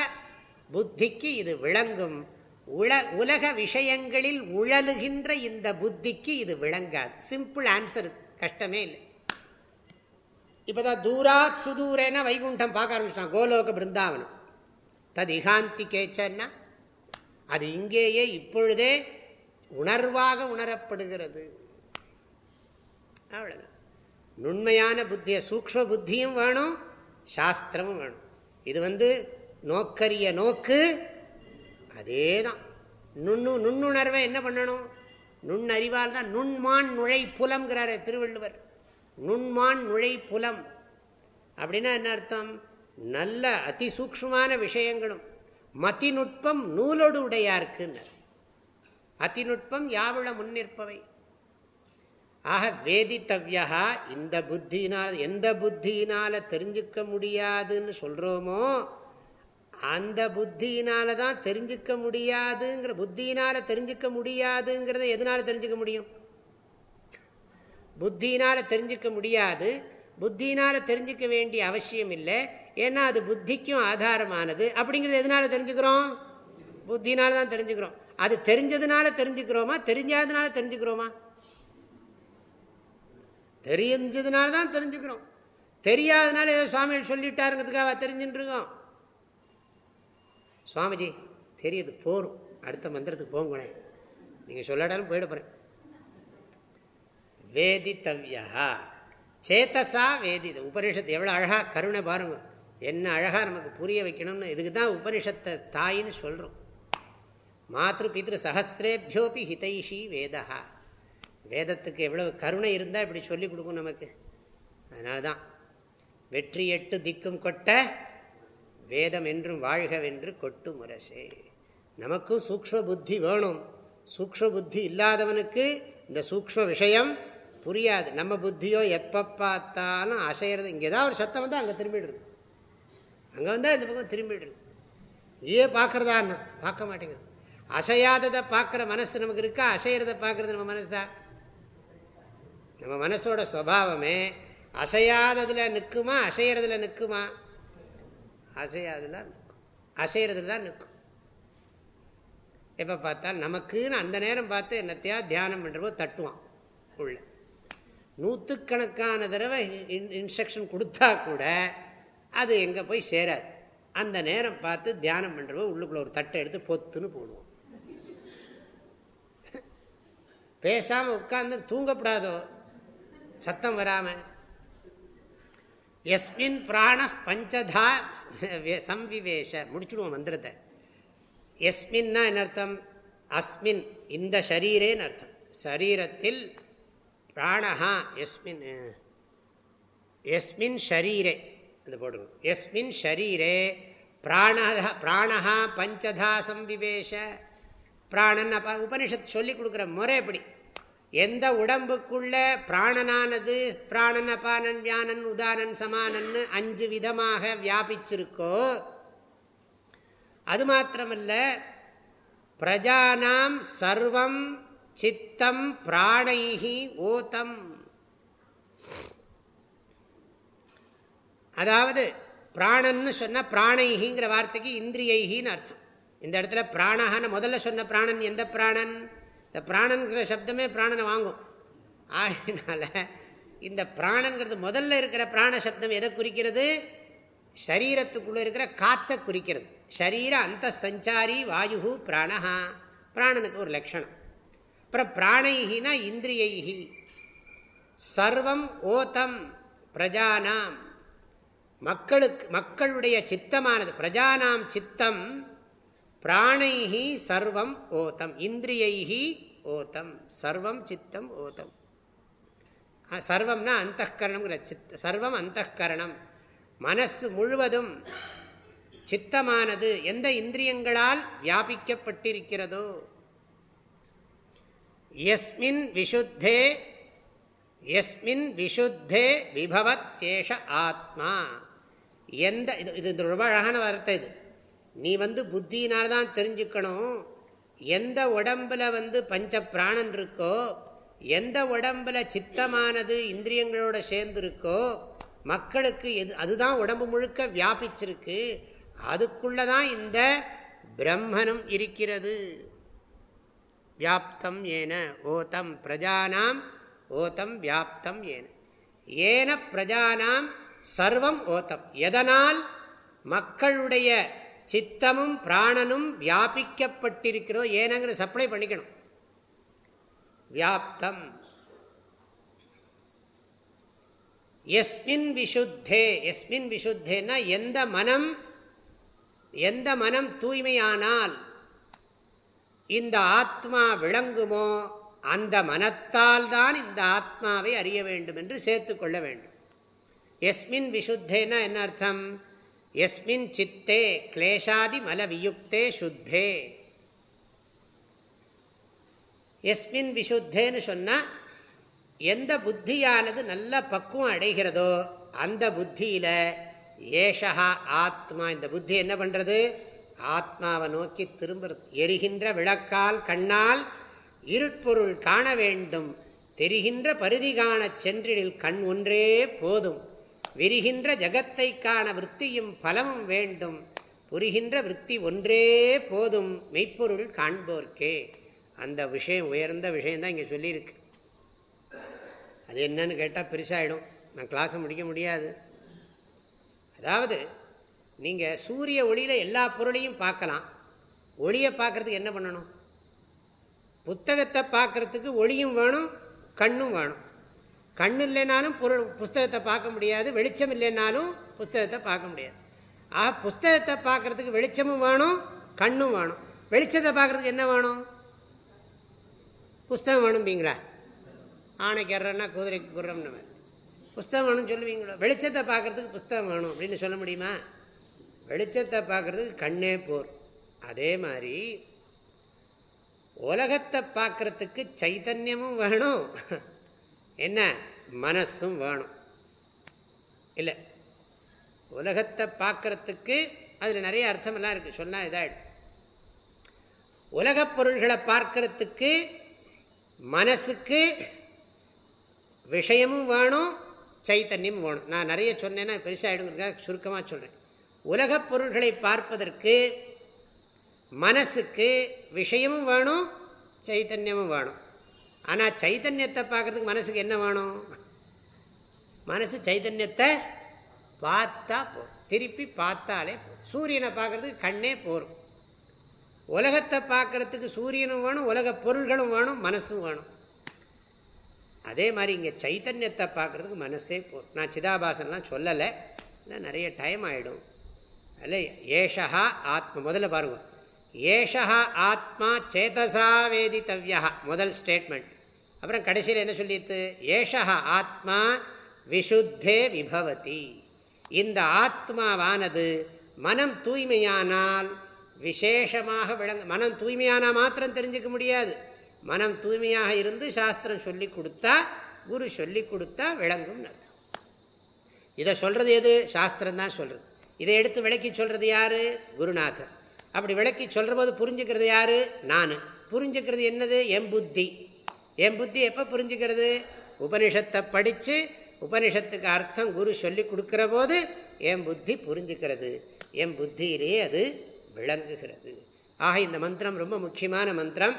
புத்திக்கு இது விளங்கும். உல உலக விஷயங்களில் உழலுகின்ற இந்த புத்திக்கு இது விளங்காது. சிம்பிள் ஆன்சர் கஷ்டமே இல்லை. இப்போதான் தூராத் சுதூரேன வைகுண்டம் பார்க்க ஆரம்பிச்சிட்டான். கோலோக பிருந்தாவனம். தது இகாந்தி கேச்சன்னா அது இங்கேயே இப்பொழுதே உணர்வாக உணரப்படுகிறது. அவ்வளோதான் நுண்மையான புத்தியை சூக்ம புத்தியும் வேணும். சாஸ்திரமும் வேணும். இது வந்து நோக்கரிய நோக்கு. அதே தான் நுண்ணு நுண்ணுணர்வை என்ன பண்ணணும்? நுண்ணறிவால் தான் நுண்மான் நுழை புலம்ங்கிறாரு திருவள்ளுவர். நுண்மான் நுழை புலம். அப்படின்னா என்ன அர்த்தம்? நல்ல அதிசூக்ஷமான விஷயங்களும். மதிநுட்பம் நூலோடு உடையாருக்குன்னு அதிநுட்பம் யாவுள முன்னிற்பவை? ஆக வேதித்தவ்யா இந்த புத்தினால் எந்த புத்தியினால் தெரிஞ்சுக்க முடியாதுன்னு சொல்கிறோமோ அந்த புத்தியினால தான் தெரிஞ்சுக்க முடியாதுங்கிற புத்தியினால் தெரிஞ்சுக்க முடியாதுங்கிறத எதனால் தெரிஞ்சுக்க முடியும்? புத்தியினால் தெரிஞ்சுக்க முடியாது புத்தியினால் தெரிஞ்சுக்க வேண்டிய அவசியம் இல்லை ஏன்னா அது புத்திக்கும் ஆதாரமானது. அப்படிங்கிறது எதனால் தெரிஞ்சுக்கிறோம்? புத்தினால தான் தெரிஞ்சுக்கிறோம். அது தெரிஞ்சதுனால தெரிஞ்சுக்கிறோமா தெரிஞ்சாததுனால தெரிஞ்சுக்கிறோமா? தெரிஞ்சதுனால தான் தெரிஞ்சுக்கிறோம். தெரியாதனால ஏதோ சுவாமிகள் சொல்லிட்டாருங்கிறதுக்காக தெரிஞ்சுட்டுருக்கோம் சுவாமிஜி தெரியுது போகும் அடுத்த மந்திரத்துக்கு போங்களேன் நீங்கள் சொல்லாட்டாலும் போயிட போகிறேன் வேதித்தவ்யா சேத்தசா வேதி உபனிஷத்து எவ்வளோ அழகாக கருணை பாருங்க. என்ன அழகாக நமக்கு புரிய வைக்கணும்னு இதுக்கு தான் உபனிஷத்தை தாயின்னு சொல்கிறோம் மாத்ரு பித்ரு சஹசிரேபியோபி ஹிதைஷி வேதா வேதத்துக்கு எவ்வளவு கருணை இருந்தால் இப்படி சொல்லி கொடுக்கும் நமக்கு. அதனால தான் வெற்றி எட்டு திக்கும் கொட்ட வேதம் என்றும் வாழ்கவென்று கொட்டு முரசே. நமக்கும் சூக்ம புத்தி வேணும். சூக்ம புத்தி இல்லாதவனுக்கு இந்த சூக்ம விஷயம் புரியாது. நம்ம புத்தியோ எப்போ பார்த்தாலும் அசைகிறது இங்கே ஏதாவது ஒரு சத்தம் வந்தால் அங்கே திரும்பிடுது அங்கே வந்தால் இந்த பக்கம் திரும்பிடுது ஏ பார்க்குறதான்னு பார்க்க மாட்டேங்குது. அசையாததை பார்க்குற மனசு நமக்கு இருக்கா? அசைகிறத பார்க்குறது நம்ம மனசா? நம்ம மனசோட சுவாவமே அசையாததில் நிற்குமா அசைகிறதுல நிற்குமா அசையாதெல்லாம் நிற்கும் அசைகிறதுல நிற்கும் எப்போ பார்த்தால் நமக்குன்னு அந்த நேரம் பார்த்து என்னத்தையா தியானம் பண்ணுறவோ தட்டுவான் உள்ள. நூற்றுக்கணக்கான தடவை இன் இன்ஸ்ட்ரக்ஷன் கொடுத்தா கூட அது எங்கே போய் சேராது. அந்த நேரம் பார்த்து தியானம் பண்ணுறவோ உள்ளுக்குள்ள ஒரு தட்டை எடுத்து பொத்துன்னு போடுவோம் பேசாமல் உட்காந்து தூங்கப்படாதோ? சத்தம் வராமல் எஸ்மின் பிராண பஞ்சதா சம்விவேஷ. முடிச்சுடுவோம் மந்திரத்தை. எஸ்மின்னா என்ன அர்த்தம்? அஸ்மின் இந்த ஷரீரேன்னு அர்த்தம். சரீரத்தில் பிராணஹா எஸ்மின் எஸ்மின் ஷரீரே. அது போட்டுக்கணும். எஸ்மின் ஷரீரே பிராண பிராணஹா பஞ்சதா சம்விவேஷ. பிராணன் அப்போ உபனிஷத்து சொல்லி கொடுக்குற முறை எப்படி? எந்த உடம்புக்குள்ள பிராணனானது பிராணன் அபானன் வியானன் உதானன் சமானன்னு அஞ்சு விதமாக வியாபிச்சிருக்கோ அது மாத்திரமல்ல பிரஜானாம் சர்வம் சித்தம் பிராணைகி ஓதம். அதாவது பிராணன்னு சொன்ன பிராணைகிங்கிற வார்த்தைக்கு இந்திரியைகின்னு அர்த்தம். இந்த இடத்துல பிராணஹான முதல்ல சொன்ன பிராணன் எந்த பிராணன்? இந்த பிராணன்கிற சப்தமே பிராணனை வாங்கும். ஆகினால இந்த பிராணங்கிறது முதல்ல இருக்கிற பிராண சப்தம் எதை குறிக்கிறது? சரீரத்துக்குள்ளே இருக்கிற காற்றை குறிக்கிறது. ஷரீர அந்த சஞ்சாரி வாயு பிராணஹா. பிராணனுக்கு ஒரு லட்சணம். அப்புறம் பிராணைகினா இந்திரியைகி சர்வம் ஓதம் பிரஜானாம். மக்களுக்கு மக்களுடைய சித்தமானது பிரஜானாம் சித்தம் பிராணைஹி சர்வம் ஓதம் இந்திரியைஹி ஓதம் சர்வம் சித்தம் ஓதம். சர்வம்னா அந்தகரணம்ங்கிற சித் சர்வம் அந்தகரணம் மனசு முழுவதும் சித்தமானது எந்த இந்திரியங்களால் வியாபிக்கப்பட்டிருக்கிறதோ எஸ்மின் விஷுத்தே எஸ்மின் விஷுத்தே விபவத் சேஷ ஆத்மா. எந்த இது இது ரொம்ப அழகான வார்த்தை இது. நீ வந்து புத்தியினால் தான் தெரிஞ்சுக்கணும். எந்த உடம்புல வந்து பஞ்ச பிராணன் இருக்கோ எந்த உடம்புல சித்தமானது இந்திரியங்களோட சேர்ந்து இருக்கோ மக்களுக்கு எது அதுதான் உடம்பு முழுக்க வியாபிச்சிருக்கு. அதுக்குள்ளதான் இந்த பிரம்மனும் இருக்கிறது. வியாப்தம் ஏன ஓதம் பிரஜானாம் ஓதம் வியாப்தம் ஏன. ஏன பிரஜானாம் சர்வம் ஓத்தம் எதனால்? மக்களுடைய சித்தமும் பிராணனும் வியாபிக்கப்பட்டிருக்கிறதோ ஏனங்கிற சப்ளை பண்ணிக்கணும். வியாப்தம். எஸ்மின் விஷுத்தே எஸ்மின் விசுத்தேன்னா எந்த மனம் எந்த மனம் தூய்மையானால் இந்த ஆத்மா விளங்குமோ அந்த மனத்தால் தான் இந்த ஆத்மாவை அறிய வேண்டும் என்று சேர்த்துக்கொள்ள வேண்டும். எஸ்மின் விஷுத்தேனா என்ன அர்த்தம்? எஸ்மின் சித்தே கிளேஷாதி மலவியுக்தே சுத்தே. எஸ்மின் விசுத்தேன்னு சொன்னால் எந்த புத்தியானது நல்ல பக்குவம் அடைகிறதோ அந்த புத்தியில் ஏஷா ஆத்மா இந்த புத்தி என்ன பண்ணுறது ஆத்மாவை நோக்கி திரும்புறது. எரிகின்ற விளக்கால் கண்ணால் இருட்பொருள் காண வேண்டும். தெரிகின்ற பருதி காணச் சென்றிடில் கண் ஒன்றே போதும். விரிகின்ற ஜகத்தை காண விற்த்தியும் பலமும் வேண்டும். புரிகின்ற விற்பி ஒன்றே போதும். மெய்ப்பொருள் காண்போர்க்கே. அந்த விஷயம் உயர்ந்த விஷயந்தான் இங்கே சொல்லியிருக்கு. அது என்னன்னு கேட்டால் பெருசாகிடும் நான் கிளாஸை முடிக்க முடியாது. அதாவது நீங்கள் சூரிய ஒளியில் எல்லா பொருளையும் பார்க்கலாம். ஒளியை பார்க்குறதுக்கு என்ன பண்ணணும்? புத்தகத்தை பார்க்குறதுக்கு ஒளியும் வேணும் கண்ணும் வேணும். கண் இல்லைனாலும் பொருள் புஸ்தகத்தை பார்க்க முடியாது வெளிச்சம் இல்லைனாலும் புஸ்தகத்தை பார்க்க முடியாது. ஆக புஸ்தகத்தை பார்க்குறதுக்கு வெளிச்சமும் வேணும் கண்ணும் வேணும். வெளிச்சத்தை பார்க்குறதுக்கு என்ன வேணும்? புஸ்தகம் வேணும்பீங்களா? ஆணைக்கு எறன்னா குதிரைக்கு குர்றம்னு புஸ்தகம் வேணும்னு சொல்லுவீங்களோ? வெளிச்சத்தை பார்க்குறதுக்கு புஸ்தகம் வேணும் அப்படின்னு சொல்ல முடியுமா? வெளிச்சத்தை பார்க்குறதுக்கு கண்ணே போர். அதே மாதிரி உலகத்தை பார்க்குறதுக்கு சைத்தன்யமும் வேணும். என்ன? மனசும் வேணும். இல்லை. உலகத்தை பார்க்கறதுக்கு அதில் நிறைய அர்த்தமெல்லாம் இருக்குது சொன்னால் இதாகிடும் உலகப் பொருள்களை பார்க்கறதுக்கு மனசுக்கு விஷயமும் வேணும் சைத்தன்யமும் வேணும். நான் நிறைய சொன்னேன்னா பெருசாகிடுங்கிறதுக்காக சுருக்கமாக சொல்கிறேன் உலகப் பொருள்களை பார்ப்பதற்கு மனசுக்கு விஷயமும் வேணும் சைத்தன்யமும் வேணும். ஆனால் சைதன்யத்தை பார்க்குறதுக்கு மனசுக்கு என்ன வேணும்? மனசு சைதன்யத்தை பார்த்தா போதும். திருப்பி பார்த்தாலே போகும் சூரியனை பார்க்குறதுக்கு கண்ணே போகும் உலகத்தை பார்க்குறதுக்கு சூரியனும் வேணும் உலக பொருள்களும் வேணும் மனசும் வேணும். அதே மாதிரி இங்கே சைத்தன்யத்தை பார்க்குறதுக்கு மனசே போகும் நான் சிதாபாசன்லாம் சொல்லலை. ஏன்னா நிறைய டைம் ஆகிடும் அல்ல ஏஷா ஆத்மா. முதல்ல பாருங்கள் ஏஷா ஆத்மா சேதசா வேதித்தவ்யா முதல் ஸ்டேட்மெண்ட் அப்புறம் கடைசியில் என்ன சொல்லித்து ஏஷா ஆத்மா விஷுத்தே விபவதி. இந்த ஆத்மாவானது மனம் தூய்மையானால் விசேஷமாக விளங்க மனம் தூய்மையானால் மாத்திரம் தெரிஞ்சுக்க முடியாது. மனம் தூய்மையாக இருந்து சாஸ்திரம் சொல்லி கொடுத்தா குரு சொல்லி கொடுத்தா விளங்கும் அர்த்தம். இதை சொல்கிறது எது? சாஸ்திரம் தான் சொல்கிறது இதை எடுத்து விளக்கி சொல்கிறது யார்? குருநாதர். அப்படி விளக்கி சொல்கிற போது புரிஞ்சுக்கிறது யார்? நான். புரிஞ்சுக்கிறது என்னது? என் புத்தி. என் புத்தி எப்போ புரிஞ்சுக்கிறது? உபனிஷத்தை படித்து உபனிஷத்துக்கு அர்த்தம் குரு சொல்லி கொடுக்குற போது என் புத்தி புரிஞ்சுக்கிறது? என் புத்தியிலே அது விளங்குகிறது. ஆக இந்த மந்திரம் ரொம்ப முக்கியமான மந்திரம்.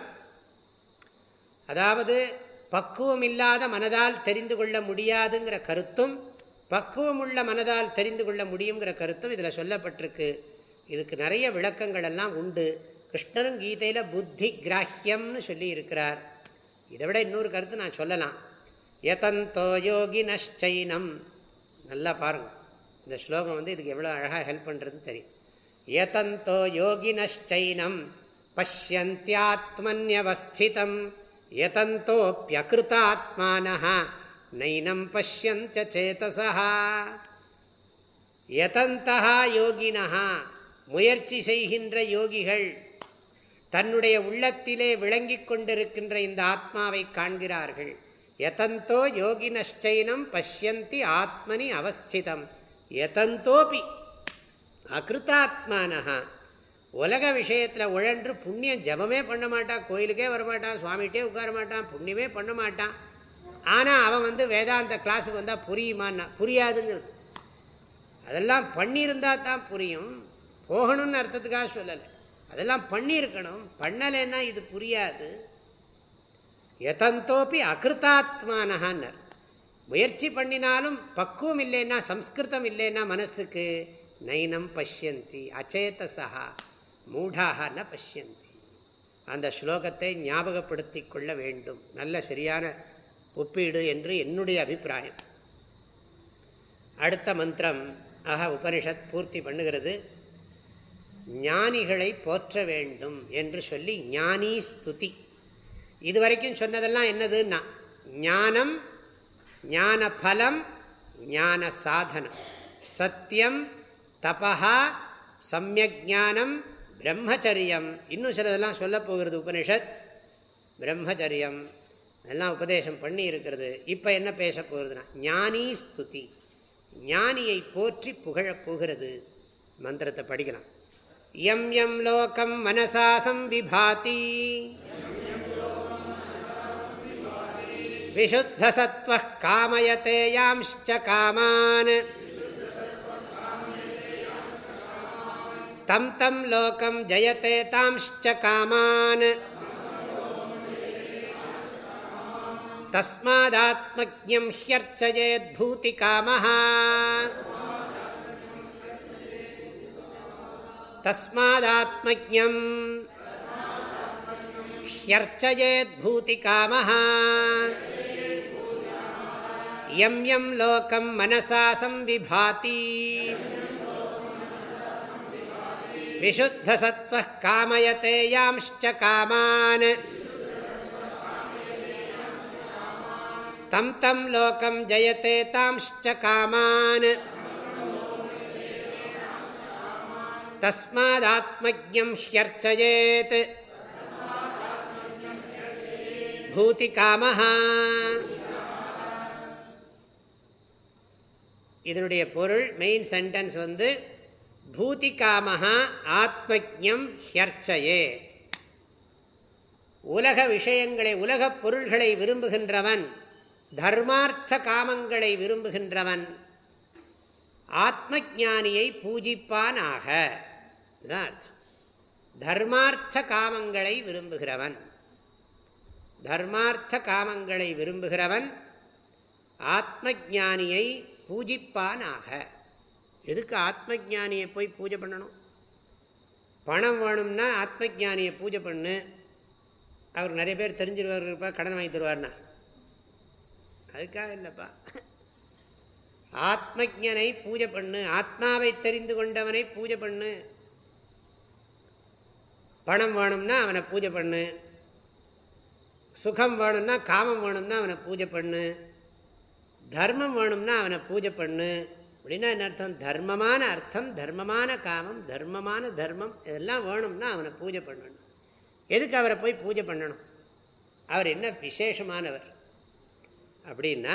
அதாவது பக்குவம் இல்லாத மனதால் தெரிந்து கொள்ள முடியாதுங்கிற கருத்தும் பக்குவம் உள்ள மனதால் தெரிந்து கொள்ள முடியுங்கிற கருத்தும் இதில் சொல்லப்பட்டிருக்கு. இதுக்கு நிறைய விளக்கங்கள் எல்லாம் உண்டு. கிருஷ்ணரும் கீதையில் புத்தி கிராஹ்யம்னு சொல்லி இருக்கிறார் இதை விட இன்னொரு கருத்து நான் சொல்லலாம். எதந்தோ யோகி நஷ்டைனம் நல்லா பாருங்கள் இந்த ஸ்லோகம் வந்து இதுக்கு எவ்வளோ அழகாக ஹெல்ப் பண்ணுறதுன்னு தெரியும். எதந்தோ யோகி நஷ்டைனம் பசியந்தியாத்மன்யவஸ்திதம் யதந்தோப்பியகிருத்தாத்மான நைனம் பசியந்த சேதசா யதந்தா யோகினா முயற்சி செய்கின்ற யோகிகள். தன்னுடைய உள்ளத்திலே விளங்கிக் கொண்டிருக்கின்ற இந்த ஆத்மாவை காண்கிறார்கள். யதந்தோ யோகினஷ்டைனம் பஷ்யந்தி ஆத்மனி அவஸ்திதம். எதந்தோபி? அகிருத்தாத்மானஹா உலக விஷயத்தில் உழன்று புண்ணியம் ஜபமே பண்ண மாட்டான் கோயிலுக்கே வரமாட்டான் சுவாமிகிட்டே உட்கார மாட்டான் புண்ணியமே பண்ண மாட்டான். ஆனால் அவன் வந்து வேதாந்த கிளாஸுக்கு வந்தால் புரியுமான்னா புரியாதுங்கிறது. அதெல்லாம் பண்ணியிருந்தா தான் புரியும். போகணும்னு அர்த்தத்துக்காக சொல்லலை. அதெல்லாம் பண்ணியிருக்கணும். பண்ணலைன்னா இது புரியாது. எதந்தோப்பி அகிருத்தாத்மானஹான்னர். முயற்சி பண்ணினாலும் பக்குவம் இல்லைன்னா சம்ஸ்கிருதம் இல்லைன்னா மனசுக்கு நைனம் பஷ்யந்தி அச்சேதசா மூடாக ந பஷ்யந்தி. அந்த ஸ்லோகத்தை ஞாபகப்படுத்தி கொள்ள வேண்டும். நல்ல சரியான ஒப்பீடு என்று என்னுடைய அபிப்பிராயம். அடுத்த மந்திரம் ஆக உபனிஷத் பூர்த்தி பண்ணுகிறது. ஞானிகளை போற்ற வேண்டும் என்று சொல்லி ஞானி ஸ்துதி. இதுவரைக்கும் சொன்னதெல்லாம் என்னதுன்னா ஞானம் ஞான பலம் ஞான சாதனம் சத்தியம் தபா சமயஜானம் பிரம்மச்சரியம். இன்னும் சிலதெல்லாம் சொல்ல போகிறது உபனிஷத். பிரம்மச்சரியம். அதெல்லாம் உபதேசம் பண்ணி இருக்கிறது. இப்போ என்ன பேச போகிறதுனா ஞானி ஸ்துதி. ஞானியை போற்றி புகழப் போகிறது. மந்திரத்தை படிக்கலாம். यं यं लोकं मनसा संविभाति। विशुद्धसत्त्वः कामयते यांश्च कामान्। तं तं लोकं जयते तांश्च कामान्। तस्मादात्मज्ञं ह्यर्चयेद्भूतिकामः। तस्मादात्मज्ञम्। ह्यर्चयेद्भूतिकामः यं यं लोकं मनसा संविभाति। विशुद्धसत्त्वः कामयते यांश्च कामान्। तं तं लोकं जयते तांश्च कामान्। தஸ்மாதாத்மஜம் ஹியர்ச்சயேத் பூதிகாமஹ இதனுடைய பொருள் மெயின் சென்டென்ஸ் வந்து பூதி பூதிகாமஹா ஆத்மஜம் ஹியர்ச்சயேத் உலக விஷயங்களை உலகப் பொருள்களை விரும்புகின்றவன் தர்மார்த்த காமங்களை விரும்புகின்றவன் ஆத்ம பூஜிப்பானாக. இதுதான் அர்த்தம் தர்மார்த்த காமங்களை விரும்புகிறவன். தர்மார்த்த காமங்களை விரும்புகிறவன் ஆத்ம ஜானியை பூஜிப்பானாக. எதுக்கு ஆத்ம ஜானியை போய் பூஜை பண்ணணும்? பணம் வேணும்னா ஆத்ம ஜானியை பூஜை பண்ணு. அவர் நிறைய பேர் தெரிஞ்சிருவார் இருப்பார் கடன் வாங்கி தருவார்னா. அதுக்காக இல்லைப்பா. ஆத்மஜனை பூஜை பண்ணு. ஆத்மாவை தெரிந்து கொண்டவனை பூஜை பண்ணு. பணம் வேணும்னா அவனை பூஜை பண்ணு. சுகம் வேணும்னா காமம் வேணும்னா அவனை பூஜை பண்ணு. தர்மம் வேணும்னா அவனை பூஜை பண்ணு. அப்படின்னா என்ன அர்த்தம்? தர்மமான அர்த்தம் தர்மமான காமம் தர்மமான தர்மம் இதெல்லாம் வேணும்னா அவனை பூஜை பண்ணணும். எதுக்கு அவரை போய் பூஜை பண்ணணும்? அவர் என்ன விசேஷமானவர்? அப்படின்னா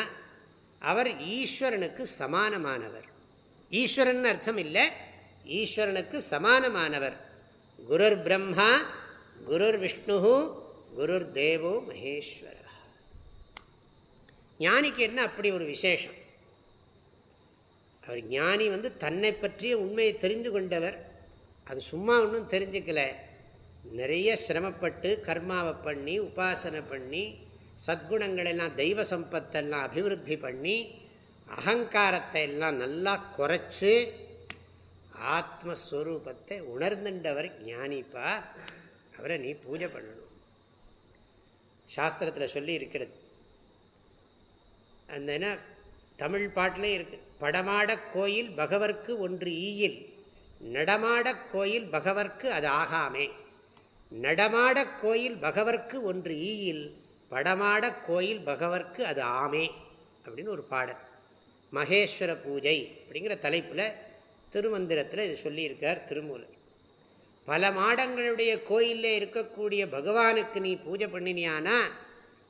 அவர் ஈஸ்வரனுக்கு சமானமானவர். ஈஸ்வரன் அர்த்தம் இல்லை ஈஸ்வரனுக்கு சமானமானவர். குருர் பிரம்மா குருர் விஷ்ணு குருர் தேவோ மகேஸ்வர. ஞானிக்கு என்ன அப்படி ஒரு விசேஷம்? அவர் ஞானி வந்து தன்னை பற்றிய உண்மையை தெரிந்து கொண்டவர். அது சும்மா ஒன்றும் தெரிஞ்சுக்கல. நிறைய சிரமப்பட்டு கர்மாவை பண்ணி உபாசனை பண்ணி சத்குணங்களெல்லாம் தெய்வ சம்பத்தெல்லாம் அபிவிருத்தி பண்ணி அகங்காரத்தை எல்லாம் நல்லா குறைச்சி ஆத்மஸ்வரூபத்தை உணர்ந்துண்டவர் ஞானிப்பா அவரை நீ பூஜை பண்ணணும். சாஸ்திரத்தில் சொல்லி இருக்கிறது. அந்த என்ன தமிழ் பாட்டிலே இருக்கு. படமாட கோயில் பகவர்க்கு ஒன்று ஈயில். நடமாட கோயில் பகவர்க்கு அது ஆகாமே. நடமாட கோயில் பகவர்க்கு ஒன்று ஈயில். படமாட கோயில் பகவர்க்கு அது ஆமே. அப்படின்னு ஒரு பாடல். மகேஸ்வர பூஜை அப்படிங்கிற தலைப்பில் திருமந்திரத்தில் இது சொல்லியிருக்கார் திருமூலர். பல மாடங்களுடைய கோயிலில் இருக்கக்கூடிய பகவானுக்கு நீ பூஜை பண்ணினியானா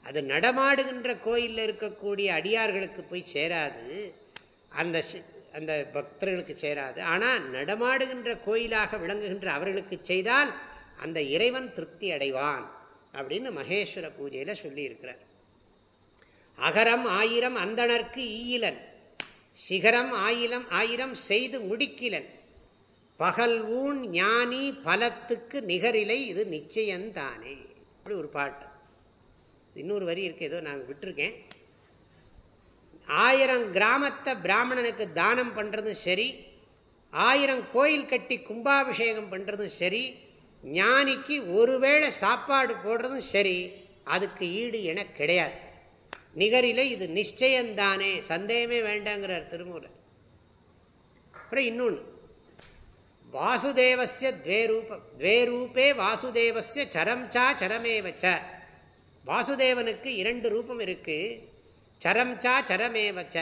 அது நடமாடுகின்ற கோயிலில் இருக்கக்கூடிய அடியார்களுக்கு போய் சேராது அந்த அந்த பக்தர்களுக்கு சேராது. ஆனால் நடமாடுகின்ற கோயிலாக விளங்குகின்ற அவர்களுக்கு செய்தால் அந்த இறைவன் திருப்தி அடைவான் அப்படின்னு மகேஸ்வர பூஜையில் சொல்லியிருக்கிறார். அகரம் ஆயிரம் அந்தணர்க்கு ஈயிலன். சிகரம் ஆயிரம் ஆயிரம் செய்து முடிக்கிலன். பகல் ஊன் ஞானி பலத்துக்கு நிகரிலை இது நிச்சயந்தானே. அப்படி ஒரு பாட்டு. இன்னொரு வரி இருக்கு ஏதோ நாங்கள் விட்டுருக்கேன். ஆயிரம் கிராமத்தை பிராமணனுக்கு தானம் பண்ணுறதும் சரி ஆயிரம் கோயில் கட்டி கும்பாபிஷேகம் பண்ணுறதும் சரி ஞானிக்கு ஒருவேளை சாப்பாடு போடுறதும் சரி அதுக்கு ஈடு என கிடையாது. நிகரில இது நிச்சயந்தானே சந்தேகமே வேண்டாங்கிறார் திருமூலர். அப்புறம் இன்னொன்று வாசுதேவசிய துவே ரூபம் துவே ரூபே வாசுதேவசிய சரம் சா சரமேவச்ச வாசுதேவனுக்கு இரண்டு ரூபம் இருக்கு. சரம் சா சரமேவச்ச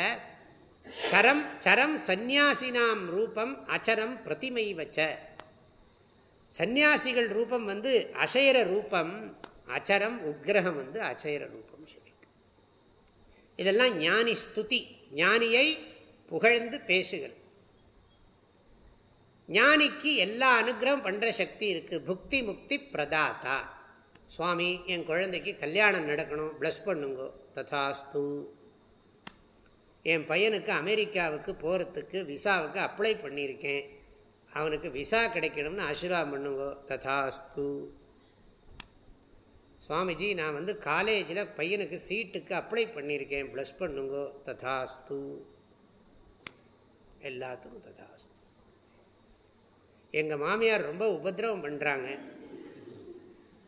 சரம் சரம் சந்நியாசினாம் ரூபம் அச்சரம் பிரதிமை வச்ச சந்நியாசிகள் ரூபம் வந்து அசைர ரூபம் அச்சரம் உக்ரகம் வந்து அச்சைர ரூபம். இதெல்லாம் ஞானி ஸ்துதி. ஞானியை புகழ்ந்து பேசுகிறது. ஞானிக்கு எல்லா அனுகிரகம் பண்ணுற சக்தி இருக்குது புக்தி முக்தி பிரதாத்தா சுவாமி என் குழந்தைக்கு கல்யாணம் நடக்கணும். ப்ளஸ் பண்ணுங்கோ. ததாஸ்து. என் பையனுக்கு அமெரிக்காவுக்கு போகிறதுக்கு விசாவுக்கு அப்ளை பண்ணியிருக்கேன். அவனுக்கு விசா கிடைக்கணும்னு ஆசீர்வாதம் பண்ணுங்கோ. ததாஸ்து. சுவாமிஜி நான் வந்து காலேஜில் பையனுக்கு சீட்டுக்கு அப்ளை பண்ணியிருக்கேன். ப்ளஸ் பண்ணுங்கோ. ததாஸ்து. எல்லாத்துக்கும் ததாஸ்து. எங்கள் மாமியார் ரொம்ப உபதிரவம் பண்ணுறாங்க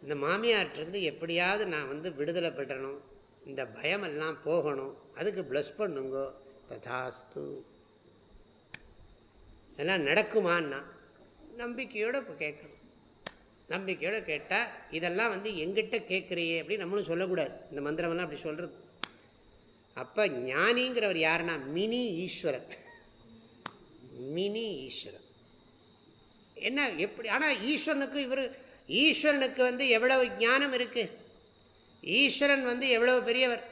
இந்த மாமியார்ட்டிருந்து எப்படியாவது நான் வந்து விடுதலை பெறணும். இந்த பயமெல்லாம் போகணும். அதுக்கு ப்ளஸ் பண்ணுங்கோ. ததாஸ்து. எல்லாம் நடக்குமான்னா நம்பிக்கையோடு இப்போ கேட்கணும். நம்பிக்கையோடு கேட்டால் இதெல்லாம் வந்து எங்கிட்ட கேட்குறியே அப்படின்னு நம்மளும் சொல்லக்கூடாது. இந்த மந்திரமெல்லாம் அப்படி சொல்கிறது அப்போ ஞானிங்கிறவர் யாருன்னா மினி ஈஸ்வரன். மினி ஈஸ்வரன். என்ன எப்படி ஆனால் ஈஸ்வரனுக்கு இவர் ஈஸ்வரனுக்கு வந்து எவ்வளவு ஞானம் இருக்குது ஈஸ்வரன் வந்து எவ்வளவு பெரியவர்?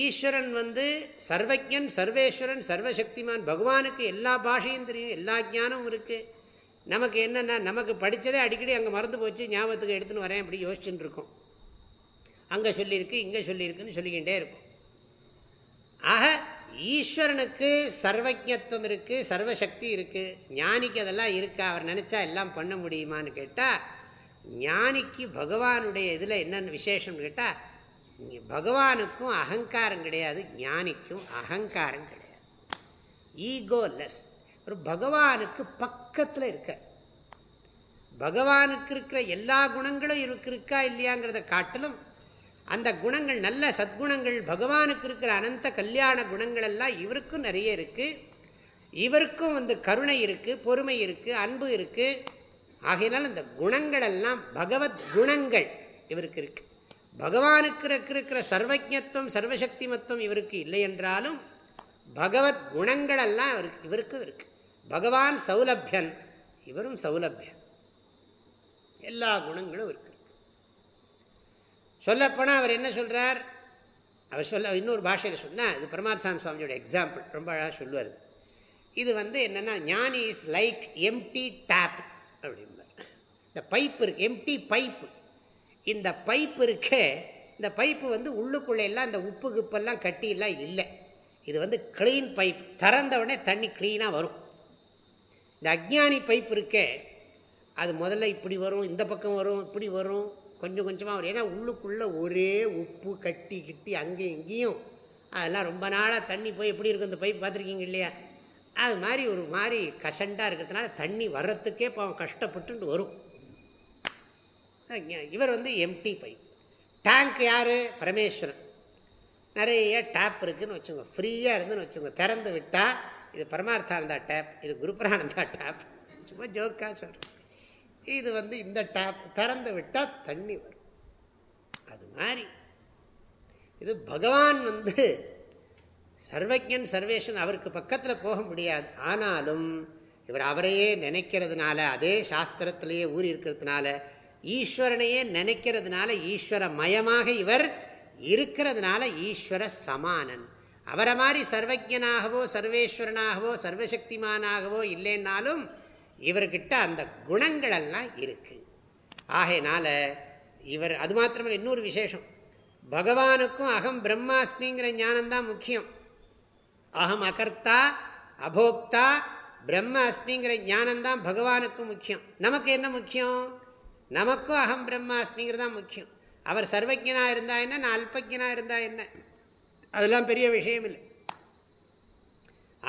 ஈஸ்வரன் வந்து சர்வஜன் சர்வேஸ்வரன் சர்வசக்திமான் பகவானுக்கு எல்லா பாஷையும் தெரியும் எல்லா ஜானமும் இருக்குது நமக்கு என்னென்னா நமக்கு படித்ததே அடிக்கடி அங்கே மறந்து போச்சு ஞாபகத்துக்கு எடுத்துன்னு வரேன் அப்படி யோசிச்சுட்டு இருக்கோம் அங்கே சொல்லியிருக்கு இங்கே சொல்லியிருக்குன்னு சொல்லிக்கிட்டே இருக்கும் ஆக ஈஸ்வரனுக்கு சர்வஜத்துவம் இருக்குது சர்வசக்தி இருக்குது ஞானிக்கு அதெல்லாம் இருக்கா அவர் நினச்சா எல்லாம் பண்ண முடியுமான்னு கேட்டால் ஞானிக்கு பகவானுடைய இதில் என்னென்ன விசேஷம்னு கேட்டால் பகவானுக்கும் அகங்காரம் கிடையாது ஞானிக்கும் அகங்காரம் கிடையாது. ஈகோ லெஸ் ஒரு பகவானுக்கு பக்கத்தில் இருக்க. பகவானுக்கு இருக்கிற எல்லா குணங்களும் இருக்கு இருக்கா இல்லையாங்கிறத காட்டிலும் அந்த குணங்கள் நல்ல சத்குணங்கள் பகவானுக்கு இருக்கிற அனந்த கல்யாண குணங்கள் எல்லாம் இவருக்கும் நிறைய இருக்குது இவருக்கும் வந்து கருணை இருக்குது பொறுமை இருக்குது அன்பு இருக்குது ஆகையினால் இந்த குணங்கள் எல்லாம் பகவத் குணங்கள் இவருக்கு இருக்குது பகவானுக்கு இருக்கிற சர்வஜத்துவம் சர்வசக்தி மத்துவம் இவருக்கு இல்லை என்றாலும் பகவத் குணங்கள் எல்லாம் இவருக்கும் இருக்குது பகவான் சௌலபியன். இவரும் சௌலபியன். எல்லா குணங்களும் இருக்கு. சொல்லப்போனால் அவர் என்ன சொல்கிறார் அவர் சொல்ல இன்னொரு பாஷையில் சொன்னால் இது பரமார்த்தான் சுவாமியோட எக்ஸாம்பிள் ரொம்ப அழகாக சொல்லுவார். இது வந்து என்னென்னா ஞானி இஸ் லைக் எம்டி டேப் அப்படிம்பார். இந்த பைப் இருக்கு எம்டி பைப்பு இந்த பைப் இருக்கே இந்த பைப்பு வந்து உள்ளுக்குள்ளே எல்லாம் இந்த உப்பு குப்பெல்லாம் கட்டியெல்லாம் இல்லை. இது வந்து க்ளீன் பைப் திறந்த உடனே தண்ணி க்ளீனாக வரும். இந்த அக்ஞானி பைப் இருக்கே அது முதல்ல இப்படி வரும் இந்த பக்கம் வரும் இப்படி வரும் கொஞ்சம் கொஞ்சமாக வரும். ஏன்னா உள்ளுக்குள்ளே ஒரே உப்பு கட்டி கிட்டி அங்கேயும் இங்கேயும். அதெல்லாம் ரொம்ப நாளாக தண்ணி போய் எப்படி இருக்கும் இந்த பைப் பார்த்துருக்கீங்க இல்லையா? அது மாதிரி ஒரு மாதிரி கசண்டாக இருக்கிறதுனால தண்ணி வர்றதுக்கே பாவம் கஷ்டப்பட்டு வரும். இவர் வந்து எம்டி பைப். டேங்க் யார்? பரமேஸ்வரன். நிறைய டேப் இருக்குதுன்னு வச்சுக்கோங்க. ஃப்ரீயாக இருந்துன்னு வச்சுக்கோங்க. திறந்து விட்டால் இது பரமார்த்தா இருந்தால் டேப் இது குருபரானந்தா டேப் சும்மா ஜோக்காக சொல்கிறேன் இது வந்து இந்த டேப் திறந்து விட்டால் தண்ணி வரும். அது மாதிரி. இது பகவான் வந்து சர்வஜன் சர்வேஷன் அவருக்கு பக்கத்தில் போக முடியாது. ஆனாலும் இவர் அவரையே நினைக்கிறதுனால அதே சாஸ்திரத்திலேயே ஊறி இருக்கிறதுனால ஈஸ்வரனையே நினைக்கிறதுனால ஈஸ்வர மயமாக இவர் இருக்கிறதுனால ஈஸ்வர சமானன். அவரை மாதிரி சர்வஜனாகவோ சர்வேஸ்வரனாகவோ சர்வசக்திமானாகவோ இல்லைன்னாலும் இவர்கிட்ட அந்த குணங்களெல்லாம் இருக்குது இருக்கு. ஆகையினால இவர் அது மாத்திரமல்ல இன்னொரு விசேஷம். பகவானுக்கும் அகம் பிரம்மாஸ்மிங்கிற ஞானம்தான் முக்கியம். அகம் அகர்த்தா அபோக்தா பிரம்ம அஸ்மிங்கிற ஞானம்தான் பகவானுக்கும் முக்கியம். நமக்கு என்ன முக்கியம்? நமக்கும் அகம் பிரம்மாஸ்மிங்கிறது தான் முக்கியம். அவர் சர்வஜனாக இருந்தா என்ன நான் அல்பஜனாக இருந்தா என்ன? அதெல்லாம் பெரிய விஷயம் இல்லை.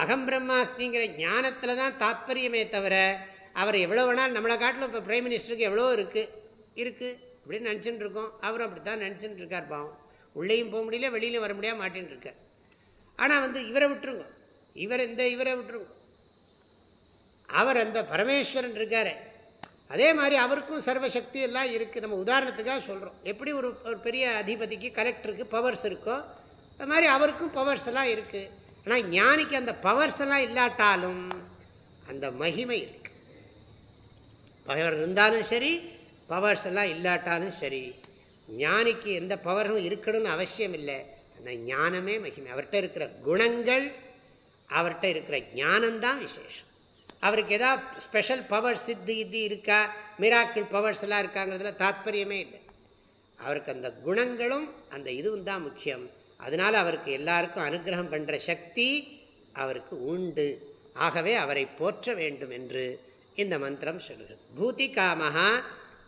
அகம் பிரம்மாஸ்மிங்கிற ஞானத்தில் தான் தாத்பரியமே தவிர அவர் எவ்வளோ வேணாலும் நம்மளை காட்டில் இப்போ பிரைம் மினிஸ்டருக்கு எவ்வளோ இருக்குது இருக்குது அப்படின்னு நினச்சிட்டு இருக்கோம். அவரும் அப்படி தான் நினச்சிட்டு இருக்கார் பாவம். உள்ளேயும் போக முடியல வெளியிலையும் வர முடியாது மாட்டின்னு இருக்கார். ஆனால் வந்து இவரை விட்டுருங்க. இவர் இந்த இவரை விட்டுருங்க. அவர் அந்த பரமேஸ்வரன் இருக்கார். அதே மாதிரி அவருக்கும் சர்வசக்தி எல்லாம் இருக்குது நம்ம உதாரணத்துக்காக சொல்கிறோம் எப்படி ஒரு ஒரு பெரிய அதிபதிக்கு கலெக்டருக்கு பவர்ஸ் இருக்கோ அது மாதிரி அவருக்கும் பவர்ஸ் எல்லாம் இருக்குது ஆனால் ஞானிக்கு அந்த பவர்ஸ் எல்லாம் இல்லாட்டாலும் அந்த மகிமை இருக்கு. பவர் இருந்தாலும் சரி பவர்ஸ் எல்லாம் இல்லாட்டாலும் சரி ஞானிக்கு எந்த பவரும் இருக்கணும்னு அவசியம் இல்லை. அந்த ஞானமே மகிமை. அவர்கிட்ட இருக்கிற குணங்கள் அவர்கிட்ட இருக்கிற ஞானம்தான் விசேஷம். அவருக்கு ஏதாவது ஸ்பெஷல் பவர் சித்தி இது இருக்கா மிராக்கிள் பவர்ஸ் எல்லாம் இருக்காங்கிறதுல தாத்பரியமே இல்லை. அவருக்கு அந்த குணங்களும் அந்த இதுவும் தான் முக்கியம். அதனால் அவருக்கு எல்லாருக்கும் அனுகிரகம் பண்ணுற சக்தி அவருக்கு உண்டு. ஆகவே அவரை போற்ற வேண்டும் என்று இந்த மந்திரம் சொல்கிறது பூதி காமஹா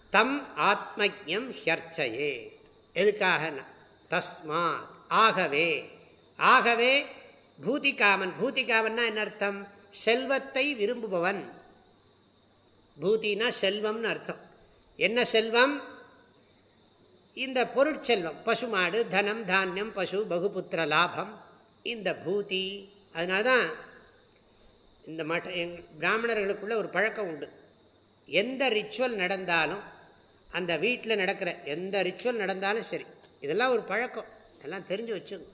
தம் ஆத்மஜம் ஹியர்ச்சையே எதுக்காக? தஸ்மாத். ஆகவே ஆகவே பூதிகாமன் பூதிகாமன்னா என்ன அர்த்தம்? செல்வத்தை விரும்புபவன். பூதினா செல்வம்னு அர்த்தம். என்ன செல்வம்? இந்த பொருட்செல்வம் பசுமாடு தனம் தானியம் பசு பகுபுத்திர லாபம் இந்த பூதி. அதனால தான் இந்த மட்ட எங் பிராமணர்களுக்குள்ள ஒரு பழக்கம் உண்டு. எந்த ரிச்சுவல் நடந்தாலும் அந்த வீட்டில் நடக்கிற எந்த ரிச்சுவல் நடந்தாலும் சரி இதெல்லாம் ஒரு பழக்கம். எல்லாம் தெரிஞ்சு வச்சுங்க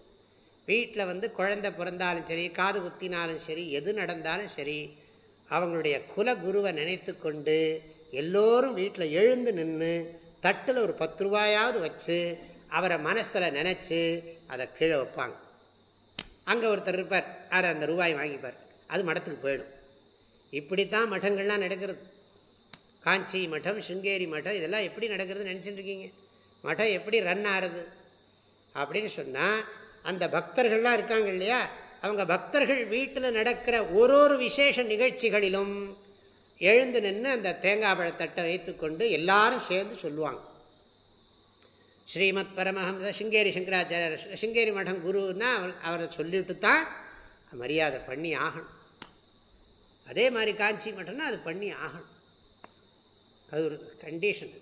வீட்டில் வந்து குழந்தை பிறந்தாலும் சரி காது குத்தினாலும் சரி எது நடந்தாலும் சரி அவங்களுடைய குல குருவை நினைத்து கொண்டு எல்லோரும் வீட்டில் எழுந்து நின்று தட்டில் ஒரு பத்து ரூபாயாவது வச்சு அவரை மனசில் நினச்சி அதை கீழே வைப்பாங்க. அங்கே ஒருத்தர் இருப்பார். அதை அந்த ரூபாய் வாங்கிப்பார். அது மடத்துக்கு போயிடும். இப்படித்தான் மடங்கள்லாம் நடக்கிறது. காஞ்சி மட்டம் சுங்கேரி மட்டம் இதெல்லாம் எப்படி நடக்கிறதுன்னு நினச்சிட்டு இருக்கீங்க? மட்டம் எப்படி ரன் ஆறுது? அப்படின்னு சொன்னால் அந்த பக்தர்கள்லாம் இருக்காங்க இல்லையா? அவங்க பக்தர்கள் வீட்டில் நடக்கிற ஒரு ஒரு விசேஷ நிகழ்ச்சிகளிலும் எழுந்து நின்று அந்த தேங்காய் பழத்தட்டை வைத்துக்கொண்டு எல்லாரும் சேர்ந்து சொல்லுவாங்க. ஸ்ரீமத் பரமஹம்ச சிங்கேரி சங்கராச்சாரியர் சிங்கேரி மடம் குருன்னா அவர் அவரை சொல்லிட்டு தான் மரியாதை பண்ணி ஆகணும். அதே மாதிரி காஞ்சி மட்டம்னா அது பண்ணி ஆகணும். அது ஒரு கண்டிஷன்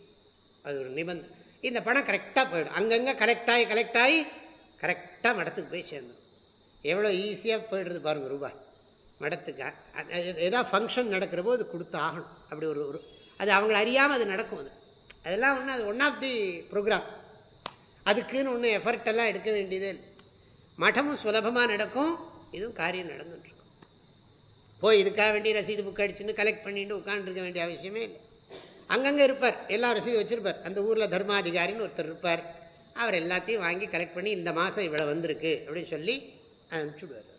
அது. ஒரு நிபந்தனை. இந்த பணம் கரெக்டாக போயிடும். அங்கங்கே கலெக்டாகி கலெக்டாகி கரெக்டாக மடத்துக்கு போய் சேர்ந்துடும். எவ்வளோ ஈஸியாக போய்டுறது பாருங்கள் ரூபாய். மடத்துக்கு ஏதாவது ஃபங்க்ஷன் நடக்கிற போது கொடுத்து ஆகணும் அப்படி ஒரு ஒரு அது அவங்கள அறியாமல் அது நடக்கும் அது. அதெல்லாம் ஒன்று அது ஒன் ஆஃப் தி ப்ரோக்ராம் அதுக்குன்னு ஒன்றும் எஃபர்ட்டெல்லாம் எடுக்க வேண்டியதே இல்லை. மடமும் சுலபமாக நடக்கும். இதுவும் காரியம் நடந்துட்டுருக்கும். போய் இதுக்காக வேண்டிய ரசீது புக் அடிச்சுன்னு கலெக்ட் பண்ணிட்டு உட்காந்துருக்க வேண்டிய அவசியமே இல்லை. அங்கங்கே இருப்பார். எல்லா ரசீது வச்சுருப்பார். அந்த ஊரில் தர்மாதிகாரின்னு ஒருத்தர் இருப்பார். அவர் எல்லாத்தையும் வாங்கி கலெக்ட் பண்ணி இந்த மாதம் இவ்வளோ வந்திருக்கு அப்படின்னு சொல்லி அனுப்பிச்சுடுவார்.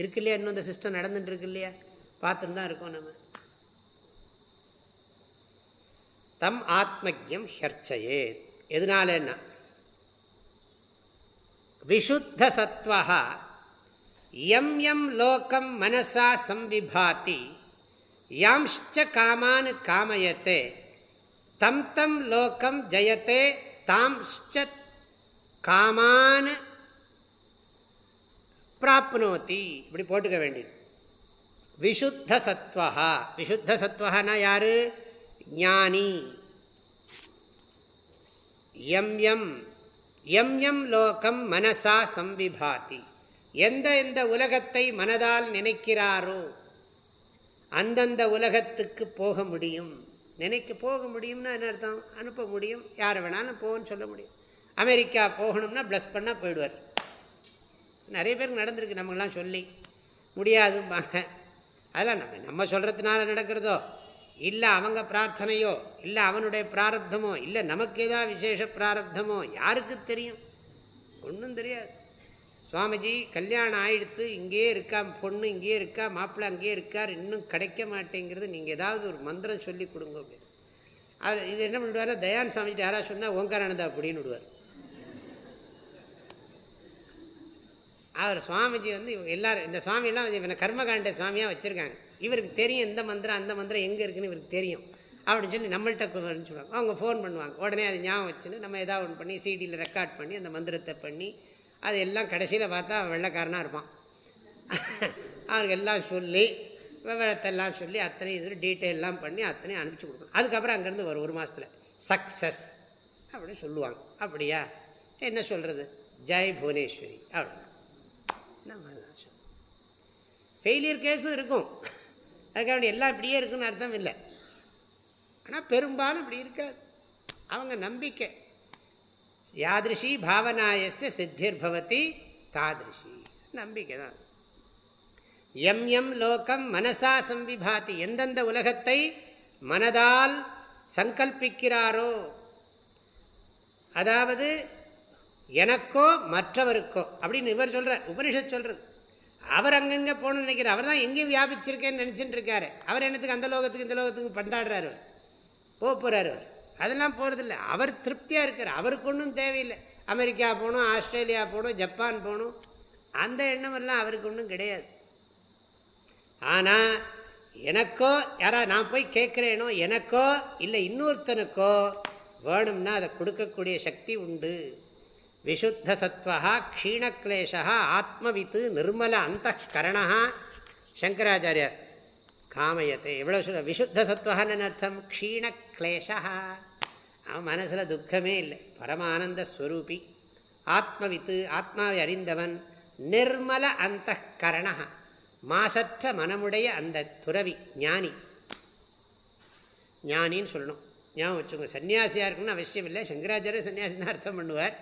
இருக்கு இல்லையா? இன்னும் இந்த சிஸ்டம் நடந்துட்டு இருக்கு இல்லையா? பார்த்துட்டு தான் இருக்கோம் நம்ம. தம் ஆத்மஜம் ஹர்ச்சயே. எதனாலன்னா விஷுத்த சத்வா எம் எம் லோகம் மனசா சம்விபாதி யாம்ச்ச காமான் காமயத்தே தம் தம் லோகம் ஜயத்தே தாம்ச்ச காமான் பிராப்னோத்தி இப்படி போட்டுக்க வேண்டியது. விஷுத்த சத்வா விஷுத்த சத்வனா யாரு? ஞானி. M M. எம் எம் லோகம் மனசா சம்விபாதி. எந்த எந்த உலகத்தை மனதால் நினைக்கிறாரோ அந்தந்த உலகத்துக்கு போக முடியும். நினைக்க போக முடியும்னா என்ன அர்த்தம்? அனுப்ப முடியும். யார் வேணாலும் போகணும்னு சொல்ல முடியும். அமெரிக்கா போகணும்னா ப்ளஸ் பண்ணால் போயிடுவார். நிறைய பேருக்கு நடந்திருக்கு நம்மளாம் சொல்லி. முடியாதும்பாங்க. அதெல்லாம் நம்ம நம்ம சொல்கிறதுனால நடக்கிறதோ? இல்லை அவங்க பிரார்த்தனையோ? இல்லை அவனுடைய பிராரப்தமோ? இல்லை நமக்கு ஏதாவது விசேஷ பிராரப்தமோ? யாருக்கு தெரியும்? ஒன்றும் தெரியாது. சுவாமிஜி கல்யாணம் ஆயிடுத்து இங்கேயே இருக்கா பொண்ணு இங்கேயே இருக்கா மாப்பிள்ளை அங்கேயே இருக்கார் இன்னும் கிடைக்க மாட்டேங்கிறது நீங்கள் ஏதாவது ஒரு மந்திரம் சொல்லி கொடுங்க. அப்படின்னு அவர் இது என்ன பண்ணிவிடுவார் தயான் சுவாமிஜி யாராவது சொன்னால் ஓங்காரானந்தா அப்படின்னு விடுவார். அவர் சுவாமிஜி வந்து இவங்க எல்லாரும் இந்த சுவாமியெல்லாம் இவனை கர்மகாண்ட சுவாமியாக வச்சுருக்காங்க. இவருக்கு தெரியும் எந்த மந்திரம் அந்த மந்திரம் எங்கே இருக்குன்னு இவருக்கு தெரியும். அப்படின்னு சொல்லி நம்மள்கிட்ட சொல்லுவாங்க. அவங்க ஃபோன் பண்ணுவாங்க. உடனே அது ஞாபகம் வச்சுன்னு நம்ம ஏதாவது ஒன்று பண்ணி சிடியில் ரெக்கார்ட் பண்ணி அந்த மந்திரத்தை பண்ணி அது எல்லாம் கடைசியில் பார்த்தா வெள்ளைக்காரனாக இருப்பான். அவருக்கு எல்லாம் சொல்லி விவரத்தெல்லாம் சொல்லி அத்தனை இது டீட்டெயிலெலாம் பண்ணி அத்தனையும் அனுப்பிச்சி கொடுக்கணும். அதுக்கப்புறம் அங்கேருந்து ஒரு ஒரு மாதத்தில் சக்ஸஸ் அப்படின்னு சொல்லுவாங்க. அப்படியா? என்ன சொல்கிறது ஜெய் புவனேஸ்வரி அப்படின்னா ஃபெயிலியர் கேஸும் இருக்கும். அதுக்காக எல்லாம் இப்படியே இருக்குன்னு அர்த்தம் இல்லை. ஆனால் பெரும்பாலும் இப்படி இருக்காது. அவங்க நம்பிக்கை. யாதிருஷி பாவனாயச சித்திர் பவதி தாதிருஷி. நம்பிக்கை தான் எம் எம் லோகம் மனசா சம்விபாதி. எந்தெந்த உலகத்தை மனதால் சங்கல்பிக்கிறாரோ அதாவது எனக்கோ மற்றவருக்கோ அப்படின்னு இவர் சொல்கிறார் உபனிஷத் சொல்கிறது அவர் அங்கங்கே போகணும்னு நினைக்கிறார். அவர் தான் எங்கேயும் வியாபிச்சிருக்கேன்னு நினச்சிட்டு இருக்காரு. அவர் என்னத்துக்கு அந்த லோகத்துக்கு இந்த லோகத்துக்கு பந்தாடுறாரு போக போகிறாரு அவர் அதெல்லாம் போகிறதில்ல அவர் திருப்தியாக இருக்கார். அவருக்கு ஒன்றும் தேவையில்லை. அமெரிக்கா போகணும் ஆஸ்திரேலியா போகணும் ஜப்பான் போகணும். அந்த எண்ணமெல்லாம் அவருக்கு ஒன்றும் கிடையாது. ஆனால் எனக்கோ யாரா நான் போய் கேட்குறேனோ எனக்கோ இல்லை இன்னொருத்தனுக்கோ வேணும்னா அதை கொடுக்கக்கூடிய சக்தி உண்டு. விசுத்த சத்வா க்ஷீணக்லேஷா ஆத்மவித்து நிர்மல அந்த கரணா சங்கராச்சாரியர் காமயத்தை எவ்வளோ சொல்ல விசுத்த சத்வகான்னு அர்த்தம்? க்ஷீணக்லேஷா அவன் மனசில் துக்கமே இல்லை. பரமானந்த ஸ்வரூபி. ஆத்மவித்து ஆத்மாவை அறிந்தவன் நிர்மல அந்த கரணா மாசற்ற மனமுடைய அந்த துறவி ஞானி. ஞானின்னு சொல்லணும். ஞாபகம் வச்சுக்கோங்க. சன்னியாசியாக இருக்குன்னு அவசியம் இல்லை. சங்கராச்சாரிய சன்னியாசி தான் அர்த்தம் பண்ணுவார்.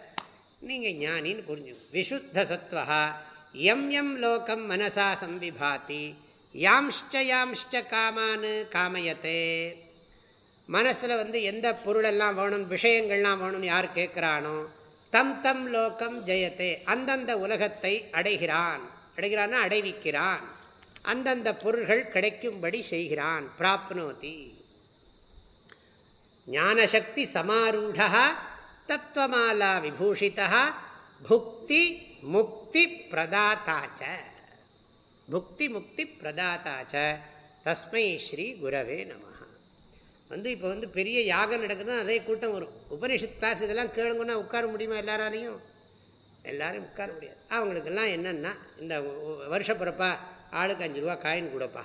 நீங்கள் ஞானின்னு புரிஞ்சுங்க விசுத்த சத்வா எம் எம் லோகம் மனசா சம்பிபாத்தி யாம்ஷ்ட யாம்ஷ்ட காமானு காமயத்தே. மனசில் வந்து எந்த பொருளெல்லாம் வேணும் விஷயங்கள்லாம் வேணும்னு யார் கேட்குறானோ தம் தம் லோகம் ஜெயத்தே அந்தந்த உலகத்தை அடைகிறான். அடைகிறான்னா அடைவிக்கிறான். அந்தந்த பொருள்கள் கிடைக்கும்படி செய்கிறான். பிராப்னோதி. ஞானசக்தி சமாரூடா தத்துவமாலா விபூஷிதா புக்தி முக்தி பிரதாத்தாச்ச புக்தி முக்தி பிரதாத்தாச்ச தஸ்மை ஸ்ரீ குரவே நம வந்து இப்போ வந்து பெரிய யாகம் நடக்குதுன்னா நிறைய கூட்டம் வரும். உபனிஷத் கிளாஸ் இதெல்லாம் கேளுங்கன்னா உட்கார முடியுமா எல்லாராலையும்? எல்லாரும் உட்கார முடியாது. அவங்களுக்கெல்லாம் என்னென்னா இந்த வருஷப்பிறப்பா ஆளுக்கு அஞ்சு ரூபா காயின் கொடுப்பா.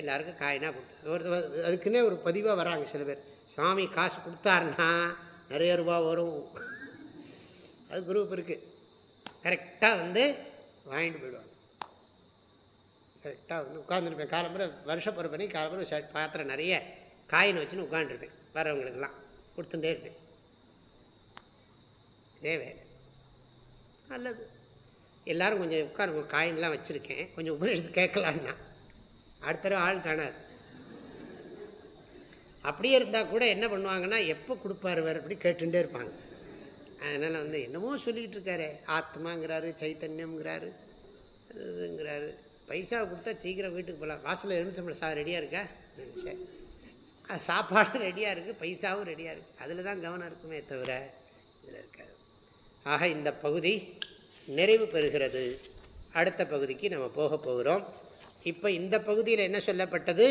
எல்லாருக்கும் காயினாக கொடுத்து ஒரு அதுக்குன்னே ஒரு பதிவாக வராங்க சில பேர். சுவாமி காசு கொடுத்தாருன்னா நிறைய ரூபா வரும். அது குரூப் இருக்குது கரெக்டாக வந்து வாங்கிட்டு போயிடுவாங்க. கரெக்டாக வந்து உட்காந்துருப்பேன் காலம்புரை வருஷப்பிறப்பனி காலம்புரை பாத்திரம் நிறைய காயின் வச்சுன்னு உட்காந்துருப்பேன் வரவங்களுக்கெல்லாம் கொடுத்துட்டே இருப்பேன். இதே வேறு. நல்லது. எல்லோரும் கொஞ்சம் உட்காருங்க காயின்லாம் வச்சுருக்கேன். கொஞ்சம் உபநிஷத்து கேட்கலான்னா. அடுத்த ஆள் காணாது. அப்படியே இருந்தால் கூட என்ன பண்ணுவாங்கன்னா எப்போ கொடுப்பாரு வேறு அப்படி கேட்டுகிட்டே இருப்பாங்க. அதனால் வந்து என்னமோ சொல்லிக்கிட்டு இருக்காரு. ஆத்மாங்கிறாரு சைத்தன்யம்ங்கிறாரு இதுங்கிறாரு. பைசா கொடுத்தா சீக்கிரம் வீட்டுக்கு போகலாம் வாசலில் எழுந்து சார் ரெடியாக இருக்கா? சரி சாப்பாடும் ரெடியாக இருக்குது பைசாவும் ரெடியாக இருக்குது அதில் தான் கவனம் இருக்குமே தவிர இதில் இருக்காது. ஆக இந்த பகுதி நிறைவு பெறுகிறது. அடுத்த பகுதிக்கு நம்ம போக போகிறோம். இப்போ இந்த பகுதியில் என்ன சொல்லப்பட்டது?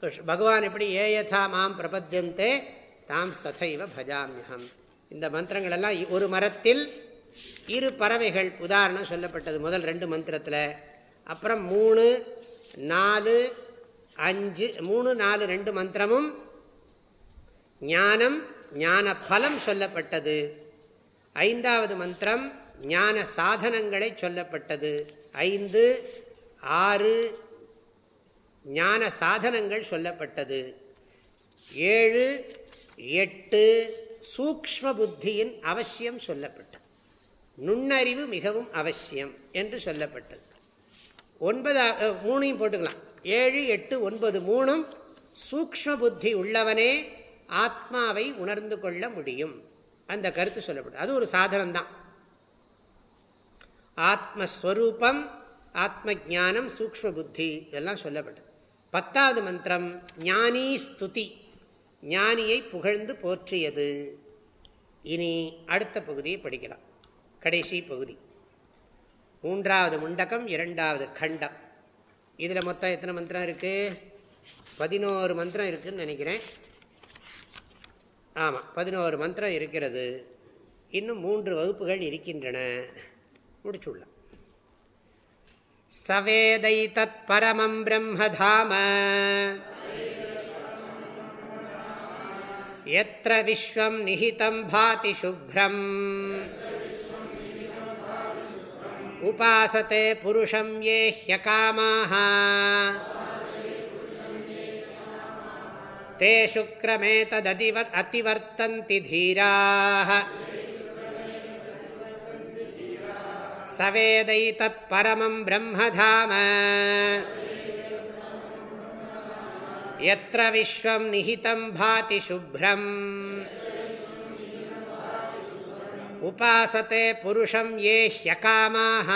பகவான் எப்படி ஏயதா மாம் பிரபத்தியந்தே தாம் தசைவ பஜாமியம் இந்த மந்திரங்கள் எல்லாம் ஒரு மரத்தில் இரு பறவைகள் உதாரணம் சொல்லப்பட்டது முதல் ரெண்டு மந்திரத்தில். அப்புறம் மூணு நாலு அஞ்சு மூணு நாலு ரெண்டு மந்திரமும் ஞானம் ஞான பலம் சொல்லப்பட்டது. ஐந்தாவது மந்திரம் ஞான சாதனங்களை சொல்லப்பட்டது. ஐந்து ஆறு ஞான சாதனங்கள் சொல்லப்பட்டது. ஏழு எட்டு சூக்ம புத்தியின் அவசியம் சொல்லப்பட்டது. நுண்ணறிவு மிகவும் அவசியம் என்று சொல்லப்பட்டது. ஒன்பதா மூணையும் போட்டுக்கலாம். ஏழு எட்டு ஒன்பது மூணும் சூக்ம புத்தி உள்ளவனே ஆத்மாவை உணர்ந்து கொள்ள முடியும். அந்த கருத்து சொல்லப்படும் அது ஒரு சாதனம் தான் ஆத்மஸ்வரூபம் ஆத்ம ஜானம் சூக்ம புத்தி இதெல்லாம் சொல்லப்பட்டது. பத்தாவது மந்திரம் ஞானி ஸ்துதி ஞானியை புகழ்ந்து போற்றியது. இனி அடுத்த பகுதியை படிக்கலாம். கடைசி பகுதி. மூன்றாவது முண்டகம் இரண்டாவது கண்டம். இதில் மொத்தம் எத்தனை மந்திரம் இருக்குது பதினோரு மந்திரம் இருக்குதுன்னு நினைக்கிறேன். ஆமாம் பதினோரு மந்திரம் இருக்கிறது. இன்னும் மூன்று வகுப்புகள் இருக்கின்றன. முடிச்சுள்ளலாம் सवेदैतत्परमं ब्रह्मधाम यत्र विश्वं निहितं भाति शुभ्रम् उपासते पुरुषं ये ह्यकामाः ते शुक्रमेतदतिवर्तन्ति धीराः सवेदैतत्परमं ब्रह्मधाम। यत्र विश्वं निहितं भाति शुभ्रम्। उपासते पुरुषं ये ह्यकामाः।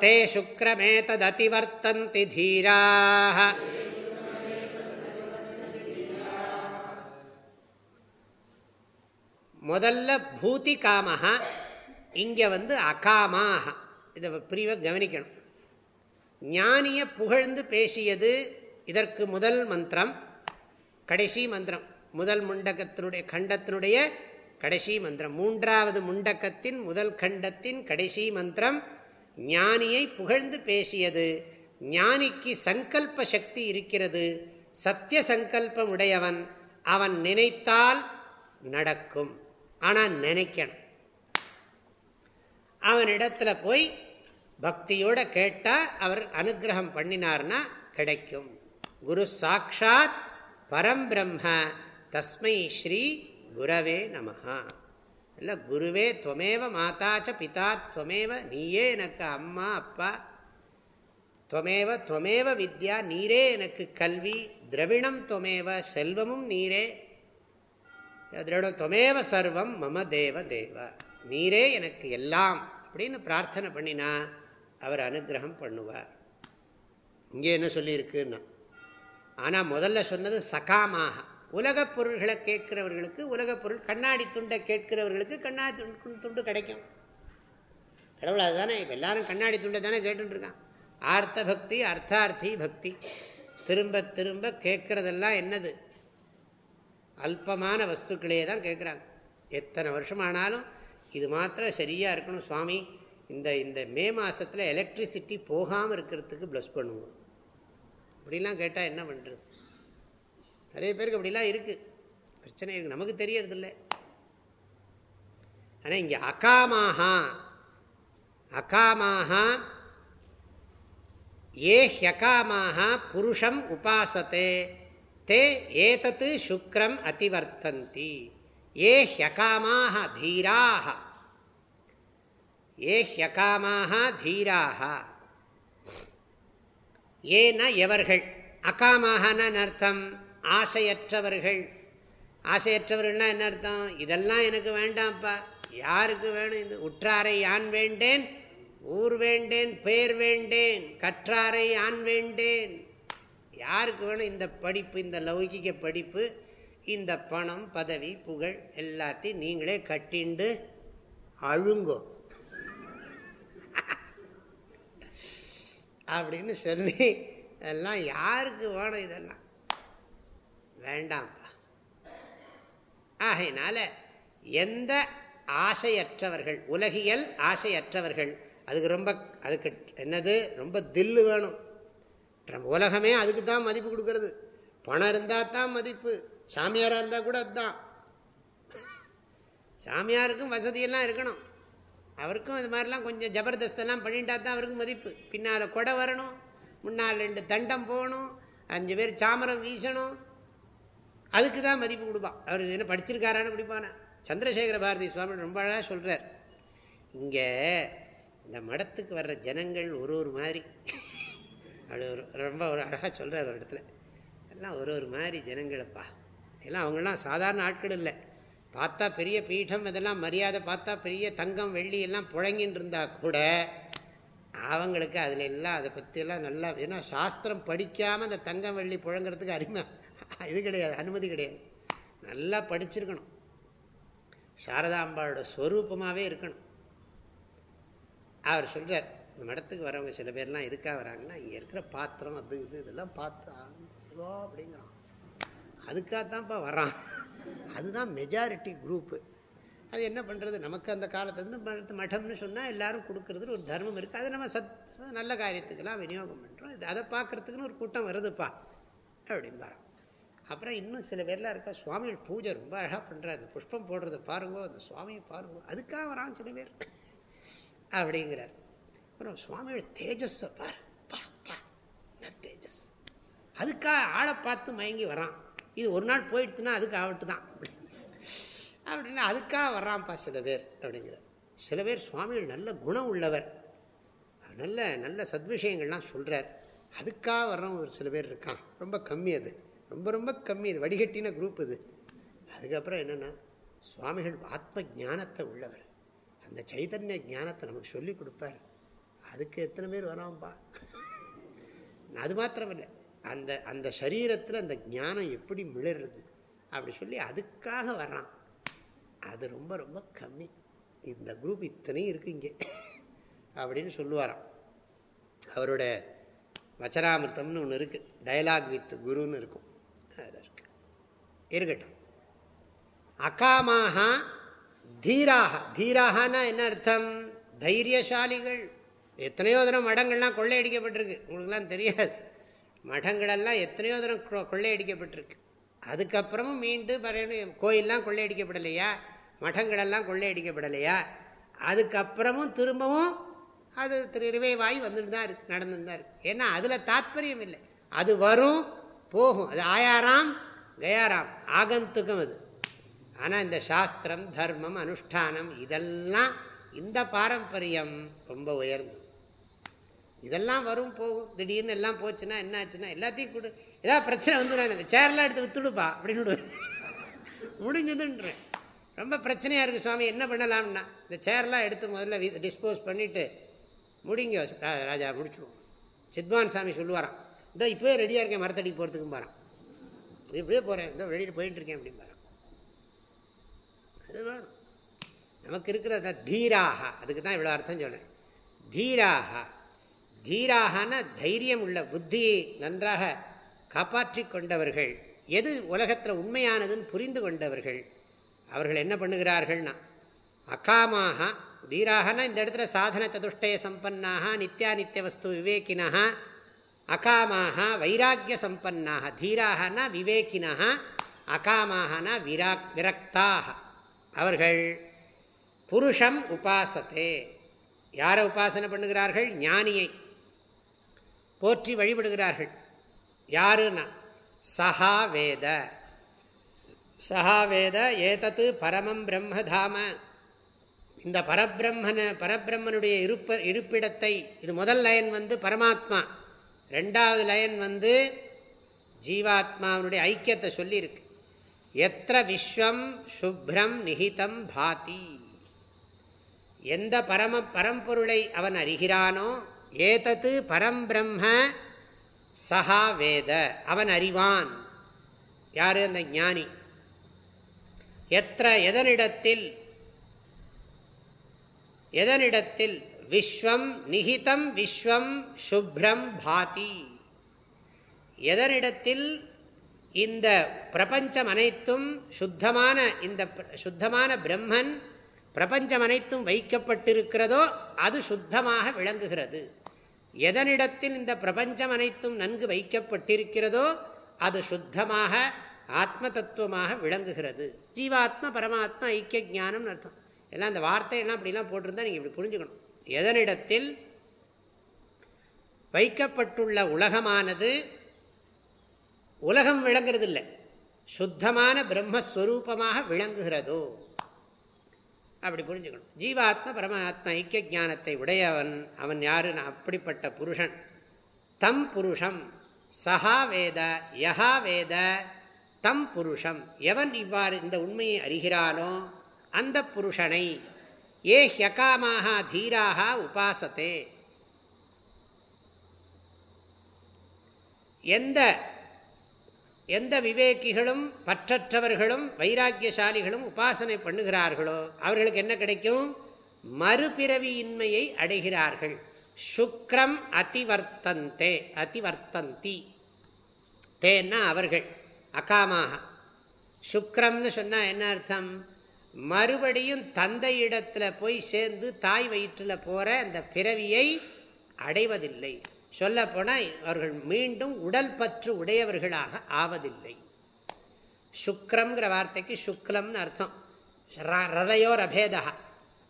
ते शुक्रमेतदतिवर्तन्ति धीराः। முதல்ல பூதி காமஹ இங்கே வந்து அகாமாக இதை பிரிவை கவனிக்கணும். ஞானிய புகழ்ந்து பேசியது இதற்கு முதல் மந்திரம் கடைசி மந்திரம். முதல் முண்டகத்தினுடைய கண்டத்தினுடைய கடைசி மந்திரம். மூன்றாவது முண்டக்கத்தின் முதல் கண்டத்தின் கடைசி மந்திரம் ஞானியை புகழ்ந்து பேசியது. ஞானிக்கு சங்கல்ப சக்தி இருக்கிறது. சத்திய சங்கல்பம் உடையவன் அவன் நினைத்தால் நடக்கும். ஆனால் நினைக்கணும். அவனிடத்துல போய் பக்தியோட கேட்டால் அவர் அனுகிரகம் பண்ணினார்னா கிடைக்கும். குரு சாட்சாத் பரம்பிரம்ம தஸ்மை ஸ்ரீ குரவே நமஹா. இல்லை குருவே துவமேவ மாதாச்ச பிதா துவமேவ நீயே எனக்கு அம்மா அப்பா. துவமேவ துவமேவ வித்யா நீரே எனக்கு கல்வி. திரவிணம் துவமேவ செல்வமும் நீரே. திரவிடம் தொமேவ சர்வம் மம தேவ தேவ. நீரே எனக்கு எல்லாம் அப்படின்னு பிரார்த்தனை பண்ணினா அவர் அனுகிரகம் பண்ணுவார். இங்கே என்ன சொல்லியிருக்குன்னா ஆனால் முதல்ல சொன்னது சகாமாக. உலகப் பொருள்களை கேட்கிறவர்களுக்கு உலகப் பொருள் கண்ணாடி துண்டை கேட்கிறவர்களுக்கு கண்ணாடி துண்டு துண்டு கிடைக்கும். கடவுள் அதுதானே இப்போ எல்லாரும் கண்ணாடி துண்டை தானே கேட்டுருக்கான் ஆர்த்த பக்தி அர்த்தார்த்தி பக்தி. திரும்ப திரும்ப கேட்குறதெல்லாம் என்னது? அல்பமான வஸ்துக்களையே தான் கேட்குறாங்க. எத்தனை வருஷம் ஆனாலும் இது மாத்திரம் சரியாக இருக்கணும் சுவாமி. இந்த இந்த மே மாதத்தில் எலக்ட்ரிசிட்டி போகாமல் இருக்கிறதுக்கு ப்ளஸ் பண்ணுவோம் அப்படிலாம் கேட்டால் என்ன பண்ணுறது நிறைய பேருக்கு அப்படிலாம் இருக்குது பிரச்சனை இருக்குது நமக்கு தெரியறதில்ல. ஆனால் இங்கே அகாமாகா அகாமாக ஏ ஹியகாமாக புருஷம் உபாசத்தே. தே ஏதத்து சுக்ரம் அதிவர்த்தந்தி. ஏ ஹியகாமாக தீராக. ஏ ஹியகாமாக தீராக. ஏன்னா எவர்கள்? அகாமாகன அர்த்தம்? ஆசையற்றவர்கள். ஆசையற்றவர்கள்னா என்ன அர்த்தம்? இதெல்லாம் எனக்கு வேண்டாம்ப்பா. யாருக்கு வேணும் இது? உற்றாரை யான் வேண்டேன்? ஊர் வேண்டேன்? பேர் வேண்டேன்? கற்றாரை யான் வேண்டேன்? யாருக்கு வேணும் இந்த படிப்பு இந்த லௌகிக படிப்பு இந்த பணம் பதவி புகழ் எல்லாத்தையும் நீங்களே கட்டிண்டு அழுங்கோ. *laughs* அப்படின்னு சொல்லி எல்லாம் யாருக்கு வேணும் இதெல்லாம்? வேண்டாம்ப்பா. ஆகையினால எந்த ஆசையற்றவர்கள் உலகியல் ஆசையற்றவர்கள் அதுக்கு ரொம்ப அதுக்கு என்னது? ரொம்ப தில்லு வேணும். உலகமே அதுக்கு தான் மதிப்பு கொடுக்கறது. பணம் இருந்தால் தான் மதிப்பு. சாமியாராக இருந்தால் கூட அதுதான். சாமியாருக்கும் வசதியெல்லாம் இருக்கணும். அவருக்கும் இது மாதிரிலாம் கொஞ்சம் ஜபர்தஸ்தெல்லாம் பண்ணிட்டா தான் அவருக்கும் மதிப்பு. பின்னால் கொடை வரணும். முன்னால் ரெண்டு தண்டம் போகணும். அஞ்சு பேர் சாமரம் வீசணும். அதுக்கு தான் மதிப்பு கொடுப்பான் அவர் என்ன படிச்சிருக்காரான்னு குடிப்பானா சந்திரசேகர பாரதி சுவாமி ரொம்ப அழகாக சொல்கிறார் இங்கே இந்த மடத்துக்கு வர்ற ஜனங்கள் ஒரு ஒரு மாதிரி. அப்படி ஒரு ரொம்ப ஒரு அழகாக சொல்கிறார் ஒரு இடத்துல. எல்லாம் ஒரு ஒரு மாதிரி ஜனங்களப்பா. எல்லாம் அவங்களாம் சாதாரண ஆட்கள் இல்லை. பார்த்தா பெரிய பீடம் இதெல்லாம் மரியாதை பார்த்தா பெரிய தங்கம் வெள்ளி எல்லாம் புழங்கின்னு இருந்தால் கூட அவங்களுக்கு அதில் எல்லாம் அதை பற்றியெல்லாம் நல்லா ஏன்னா சாஸ்திரம் படிக்காமல் அந்த தங்கம் வெள்ளி புழங்கிறதுக்கு அருமை. இது கிடையாது அனுமதி கிடையாது. நல்லா படிச்சிருக்கணும். சாரதாம்பாளோட ஸ்வரூபமாகவே இருக்கணும். அவர் சொல்கிறார் இந்த மடத்துக்கு வரவங்க சில பேர்லாம் எதுக்காக வராங்கன்னா இங்கே இருக்கிற பாத்திரம் அது இது இதெல்லாம் பார்த்து அப்படிங்கிறான். அதுக்காகத்தான்ப்பா வரான் அதுதான் மெஜாரிட்டி குரூப்பு அது என்ன பண்ணுறது நமக்கு அந்த காலத்துலேருந்து மடம்னு சொன்னால் எல்லோரும் கொடுக்குறதுன்னு ஒரு தர்மம் இருக்குது அதை நம்ம சத் நல்ல காரியத்துக்கெல்லாம் விநியோகம் பண்ணுறோம் இது அதை பார்க்குறதுக்குன்னு ஒரு கூட்டம் வருதுப்பா அப்படின்பாரான் அப்புறம் இன்னும் சில பேர்லாம் இருக்கா சுவாமிகள் பூஜை ரொம்ப அழகாக பண்ணுறாரு அந்த புஷ்பம் போடுறத பாருங்கோ அந்த சுவாமியை பாருங்கோ அதுக்காக வரான் சில பேர். அப்படிங்கிறார். அப்புறம் சுவாமியோட தேஜஸை பார். பா பா. என்ன தேஜஸ்? அதுக்காக ஆளை பார்த்து மயங்கி வரான். இது ஒரு நாள் போயிடுத்துனா அதுக்கு ஆகட்டு தான். அப்படின்னா அதுக்காக வர்றான்ப்பா சில பேர் அப்படிங்கிறார். சில பேர் சுவாமிகள் நல்ல குணம் உள்ளவர். நல்ல நல்ல சத்விஷயங்கள்லாம் சொல்கிறார் அதுக்காக வர்றவங்க ஒரு சில பேர் இருக்கான். ரொம்ப கம்மி அது. ரொம்ப ரொம்ப கம்மி. இது வடிகட்டின குரூப் இது. அதுக்கப்புறம் என்னென்னா சுவாமிகள் ஆத்ம ஜானத்தை உள்ளவர். அந்த சைதன்ய ஞானத்தை நமக்கு சொல்லி கொடுப்பார். அதுக்கு எத்தனை பேர் வராம்பா அது மாத்திரம் இல்லை அந்த அந்த சரீரத்தில் அந்த ஞானம் எப்படி மிளறது அப்படி சொல்லி அதுக்காக வர்றான். அது ரொம்ப ரொம்ப கம்மி. இந்த குரூப் இத்தனையும் இருக்குது இங்கே. அப்படின்னு சொல்லுவாராம். அவரோட வச்சராமிர்தம்னு ஒன்று இருக்குது டயலாக் வித் குருன்னு இருக்கும். இருக்கு. இருக்கட்டும். அகாமாக தீராக தீராகனா என்ன அர்த்தம்? தைரியசாலிகள். எத்தனையோ தரம் மடங்கள்லாம் கொள்ளையடிக்கப்பட்டிருக்கு. உங்களுக்குலாம் தெரியாது. மடங்களெல்லாம் எத்தனையோ தரம் கொள்ளையடிக்கப்பட்டிருக்கு. அதுக்கப்புறமும் மீண்டும் பறையணும் கோயிலெலாம் கொள்ளையடிக்கப்படலையா? மடங்களெல்லாம் கொள்ளையடிக்கப்படலையா? அதுக்கப்புறமும் திரும்பவும் அது திருவைவாய் வந்துட்டு தான் இருக்கு நடந்துட்டு தான் இருக்கு. ஏன்னா அதில் தாத்பரியம் இல்லை. அது வரும் போகும். அது ஆயாராம் கயாராம். ஆகந்துக்கம் அது. ஆனால் இந்த சாஸ்திரம் தர்மம் அனுஷ்டானம் இதெல்லாம் இந்த பாரம்பரியம் ரொம்ப உயர்ந்தது. இதெல்லாம் வரும் போகும் திடீர்னு எல்லாம் போச்சுன்னா என்ன ஆச்சுன்னா எல்லாத்தையும் கொடு. ஏதாவது பிரச்சனை வந்து நான் இந்த சேர்லாம் எடுத்து வித்துடுப்பா அப்படின்னு முடிஞ்சதுன்றேன். ரொம்ப பிரச்சனையாக இருக்குது சுவாமி என்ன பண்ணலாம்னா இந்த சேர்லாம் எடுத்து முதல்ல டிஸ்போஸ் பண்ணிவிட்டு முடிங்க ராஜா முடிச்சுடுவோம் சித்வான் சாமி சொல்லுவாராம் இதோ இப்போயே ரெடியாக இருக்கேன் மரத்தடிக்கு போகிறதுக்கும் பாரான் இப்படியே போகிறேன் இதோ ரெடியில் போயிட்டுருக்கேன் அப்படின்னு பாரு அது வேணும். நமக்கு இருக்கிற தீராக அதுக்கு தான் இவ்வளோ அர்த்தம் சொல்கிறேன் தீராக தீராகன தைரியம் உள்ள புத்தியை நன்றாக காப்பாற்றி கொண்டவர்கள் எது உலகத்தில் உண்மையானதுன்னு புரிந்து கொண்டவர்கள் அவர்கள் என்ன பண்ணுகிறார்கள்னா அகாமாக தீராகனா இந்த இடத்துல சாதன சதுஷ்டய சம்பன்னாக நித்தியானித்திய வஸ்து விவேக்கினா அகாமாக வைராக்கிய சம்பன்னாக தீராகனா விவேக்கினா அகாமாகனா விராக் விரக்தாக. அவர்கள் புருஷம் உபாசத்தே. யாரை உபாசனை பண்ணுகிறார்கள்? ஞானியை. போற்றி வழிபடுகிறார்கள். யாருன்னா? சஹா வேத சஹா வேத ஏதத்து பரமம் பிரம்மதாம இந்த பரபிரம்மன பரபிரம்மனுடைய இருப்ப இருப்பிடத்தை இது முதல் லயன் வந்து பரமாத்மா. ரெண்டாவது லயன் வந்து ஜீவாத்மாவனுடைய ஐக்கியத்தை சொல்லியிருக்கு. எத்த விஸ்வம் சுப்ரம் நிகிதம் பாதி. எந்த பரம பரம்பொருளை அவன் அறிகிறானோ ஏதத்து பரம்பிரம்ம சஹா வேத. அவன் அறிவான். யார் அந்த ஞானி? எத்த எதனிடத்தில்? எதனிடத்தில்? விஸ்வம் நிகிதம் விஸ்வம் சுப்ரம் பாதி. எதனிடத்தில்? இந்த பிரபஞ்சம் அனைத்தும் சுத்தமான இந்த சுத்தமான பிரம்மன் பிரபஞ்சம் அனைத்தும் வைக்கப்பட்டிருக்கிறதோ அது சுத்தமாக விளங்குகிறது. எதனிடத்தில் இந்த பிரபஞ்சம் அனைத்தும் நன்கு வைக்கப்பட்டிருக்கிறதோ அது சுத்தமாக ஆத்ம தத்துவமாக விளங்குகிறது. ஜீவாத்மா பரமாத்மா ஐக்கிய ஜானம்னு அர்த்தம். எல்லாம் அந்த வார்த்தையெல்லாம் அப்படிலாம் போட்டிருந்தா நீங்கள் இப்படி புரிஞ்சுக்கணும். எதனிடத்தில் வைக்கப்பட்டுள்ள உலகமானது உலகம் விளங்குறதில்லை. சுத்தமான பிரம்மஸ்வரூபமாக விளங்குகிறதோ அப்படி புரிஞ்சுக்கணும். ஜீவாத்ம பரமாத்ம ஐக்கிய ஜானத்தை உடையவன். அவன் யாருன்னு அப்படிப்பட்ட புருஷன். தம் புருஷம். சஹா வேத யஹா வேத தம் புருஷம். எவன் இவ்வாறு இந்த உண்மையை அறிகிறானோ அந்த புருஷனை ஏ ஹியகாமாக தீராக உபாசத்தே. எந்த எந்த விவேக்கிகளும் பற்றற்றவர்களும் வைராக்கியசாலிகளும் உபாசனை பண்ணுகிறார்களோ அவர்களுக்கு என்ன கிடைக்கும்? மறுபிறவியின்மையை அடைகிறார்கள். சுக்ரம் அதிவர்த்தந்தே அதிவர்த்தந்தி. தேன்னா அவர்கள் அகாமாக. சுக்ரம்னு சொன்னால் என்ன அர்த்தம்? மறுபடியும் தந்தையிடத்தில் போய் சேர்ந்து தாய் வயிற்றில் போகிற அந்த பிறவியை அடைவதில்லை. சொல்லப்போனால் அவர்கள் மீண்டும் உடல் பற்று உடையவர்களாக ஆவதில்லை. சுக்ரம்ங்கிற வார்த்தைக்கு சுக்லம்னு அர்த்தம். ரதையோர் அபேதா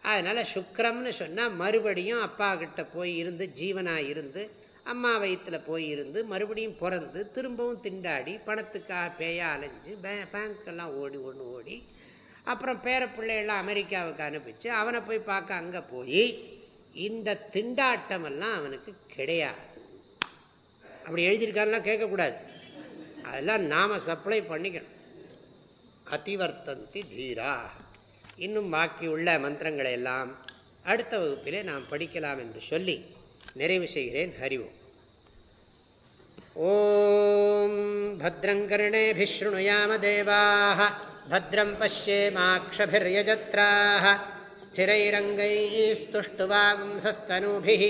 அதனால் சுக்ரம்னு சொன்னால் மறுபடியும் அப்பா கிட்ட போய் இருந்து ஜீவனாக இருந்து அம்மா வயிற்றில் போய் இருந்து மறுபடியும் பிறந்து திரும்பவும் திண்டாடி பணத்துக்காக பேயா அலைஞ்சு பே பேங்க்கெல்லாம் ஓடி ஒன்று ஓடி அப்புறம் பேர பிள்ளைகள்லாம் அமெரிக்காவுக்கு அனுப்பிச்சு அவனை போய் பார்க்க அங்கே போய் இந்த திண்டாட்டமெல்லாம் அவனுக்கு கிடையாது. அப்படி எழுதியிருக்காருலாம் கேட்கக்கூடாது அதெல்லாம் நாம் சப்ளை பண்ணிக்கணும் அதிவர்த்தந்தி தீரா இன்னும் பாக்கி உள்ள மந்திரங்களை எல்லாம் அடுத்த வகுப்பிலே நாம் படிக்கலாம் என்று சொல்லி நிறைவு செய்கிறேன் ஹரிவோம் ஓம் भद्रङ्कर्णेभिशृणुयाम देवाः भद्रं पश्येमाक्षभिर्यजत्राः स्थिरैरङ्गैः स्तुष्टुवागुंसस्तनूभिः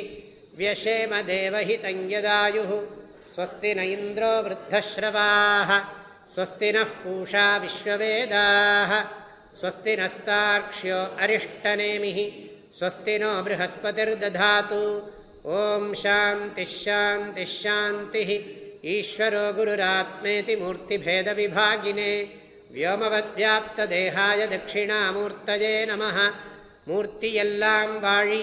व्यशेम देवहितं यदायुः स्वस्ति न इन्द्रो वृद्धश्रवाः स्वस्ति नः पूषा विश्ववेदाः स्वस्ति नस्तार्क्ष्यो अरिष्टनेमिः स्वस्ति नो बृहस्पतिर्दधातु ॐ शान्तिश्शान्तिश्शान्तिः ईश्वरो गुरुरात्मेति मूर्तिभेदविभागिने व्योमवद्व्याप्तदेहाय दक्षिणामूर्तये नमः मूर्तियल्लां वाळि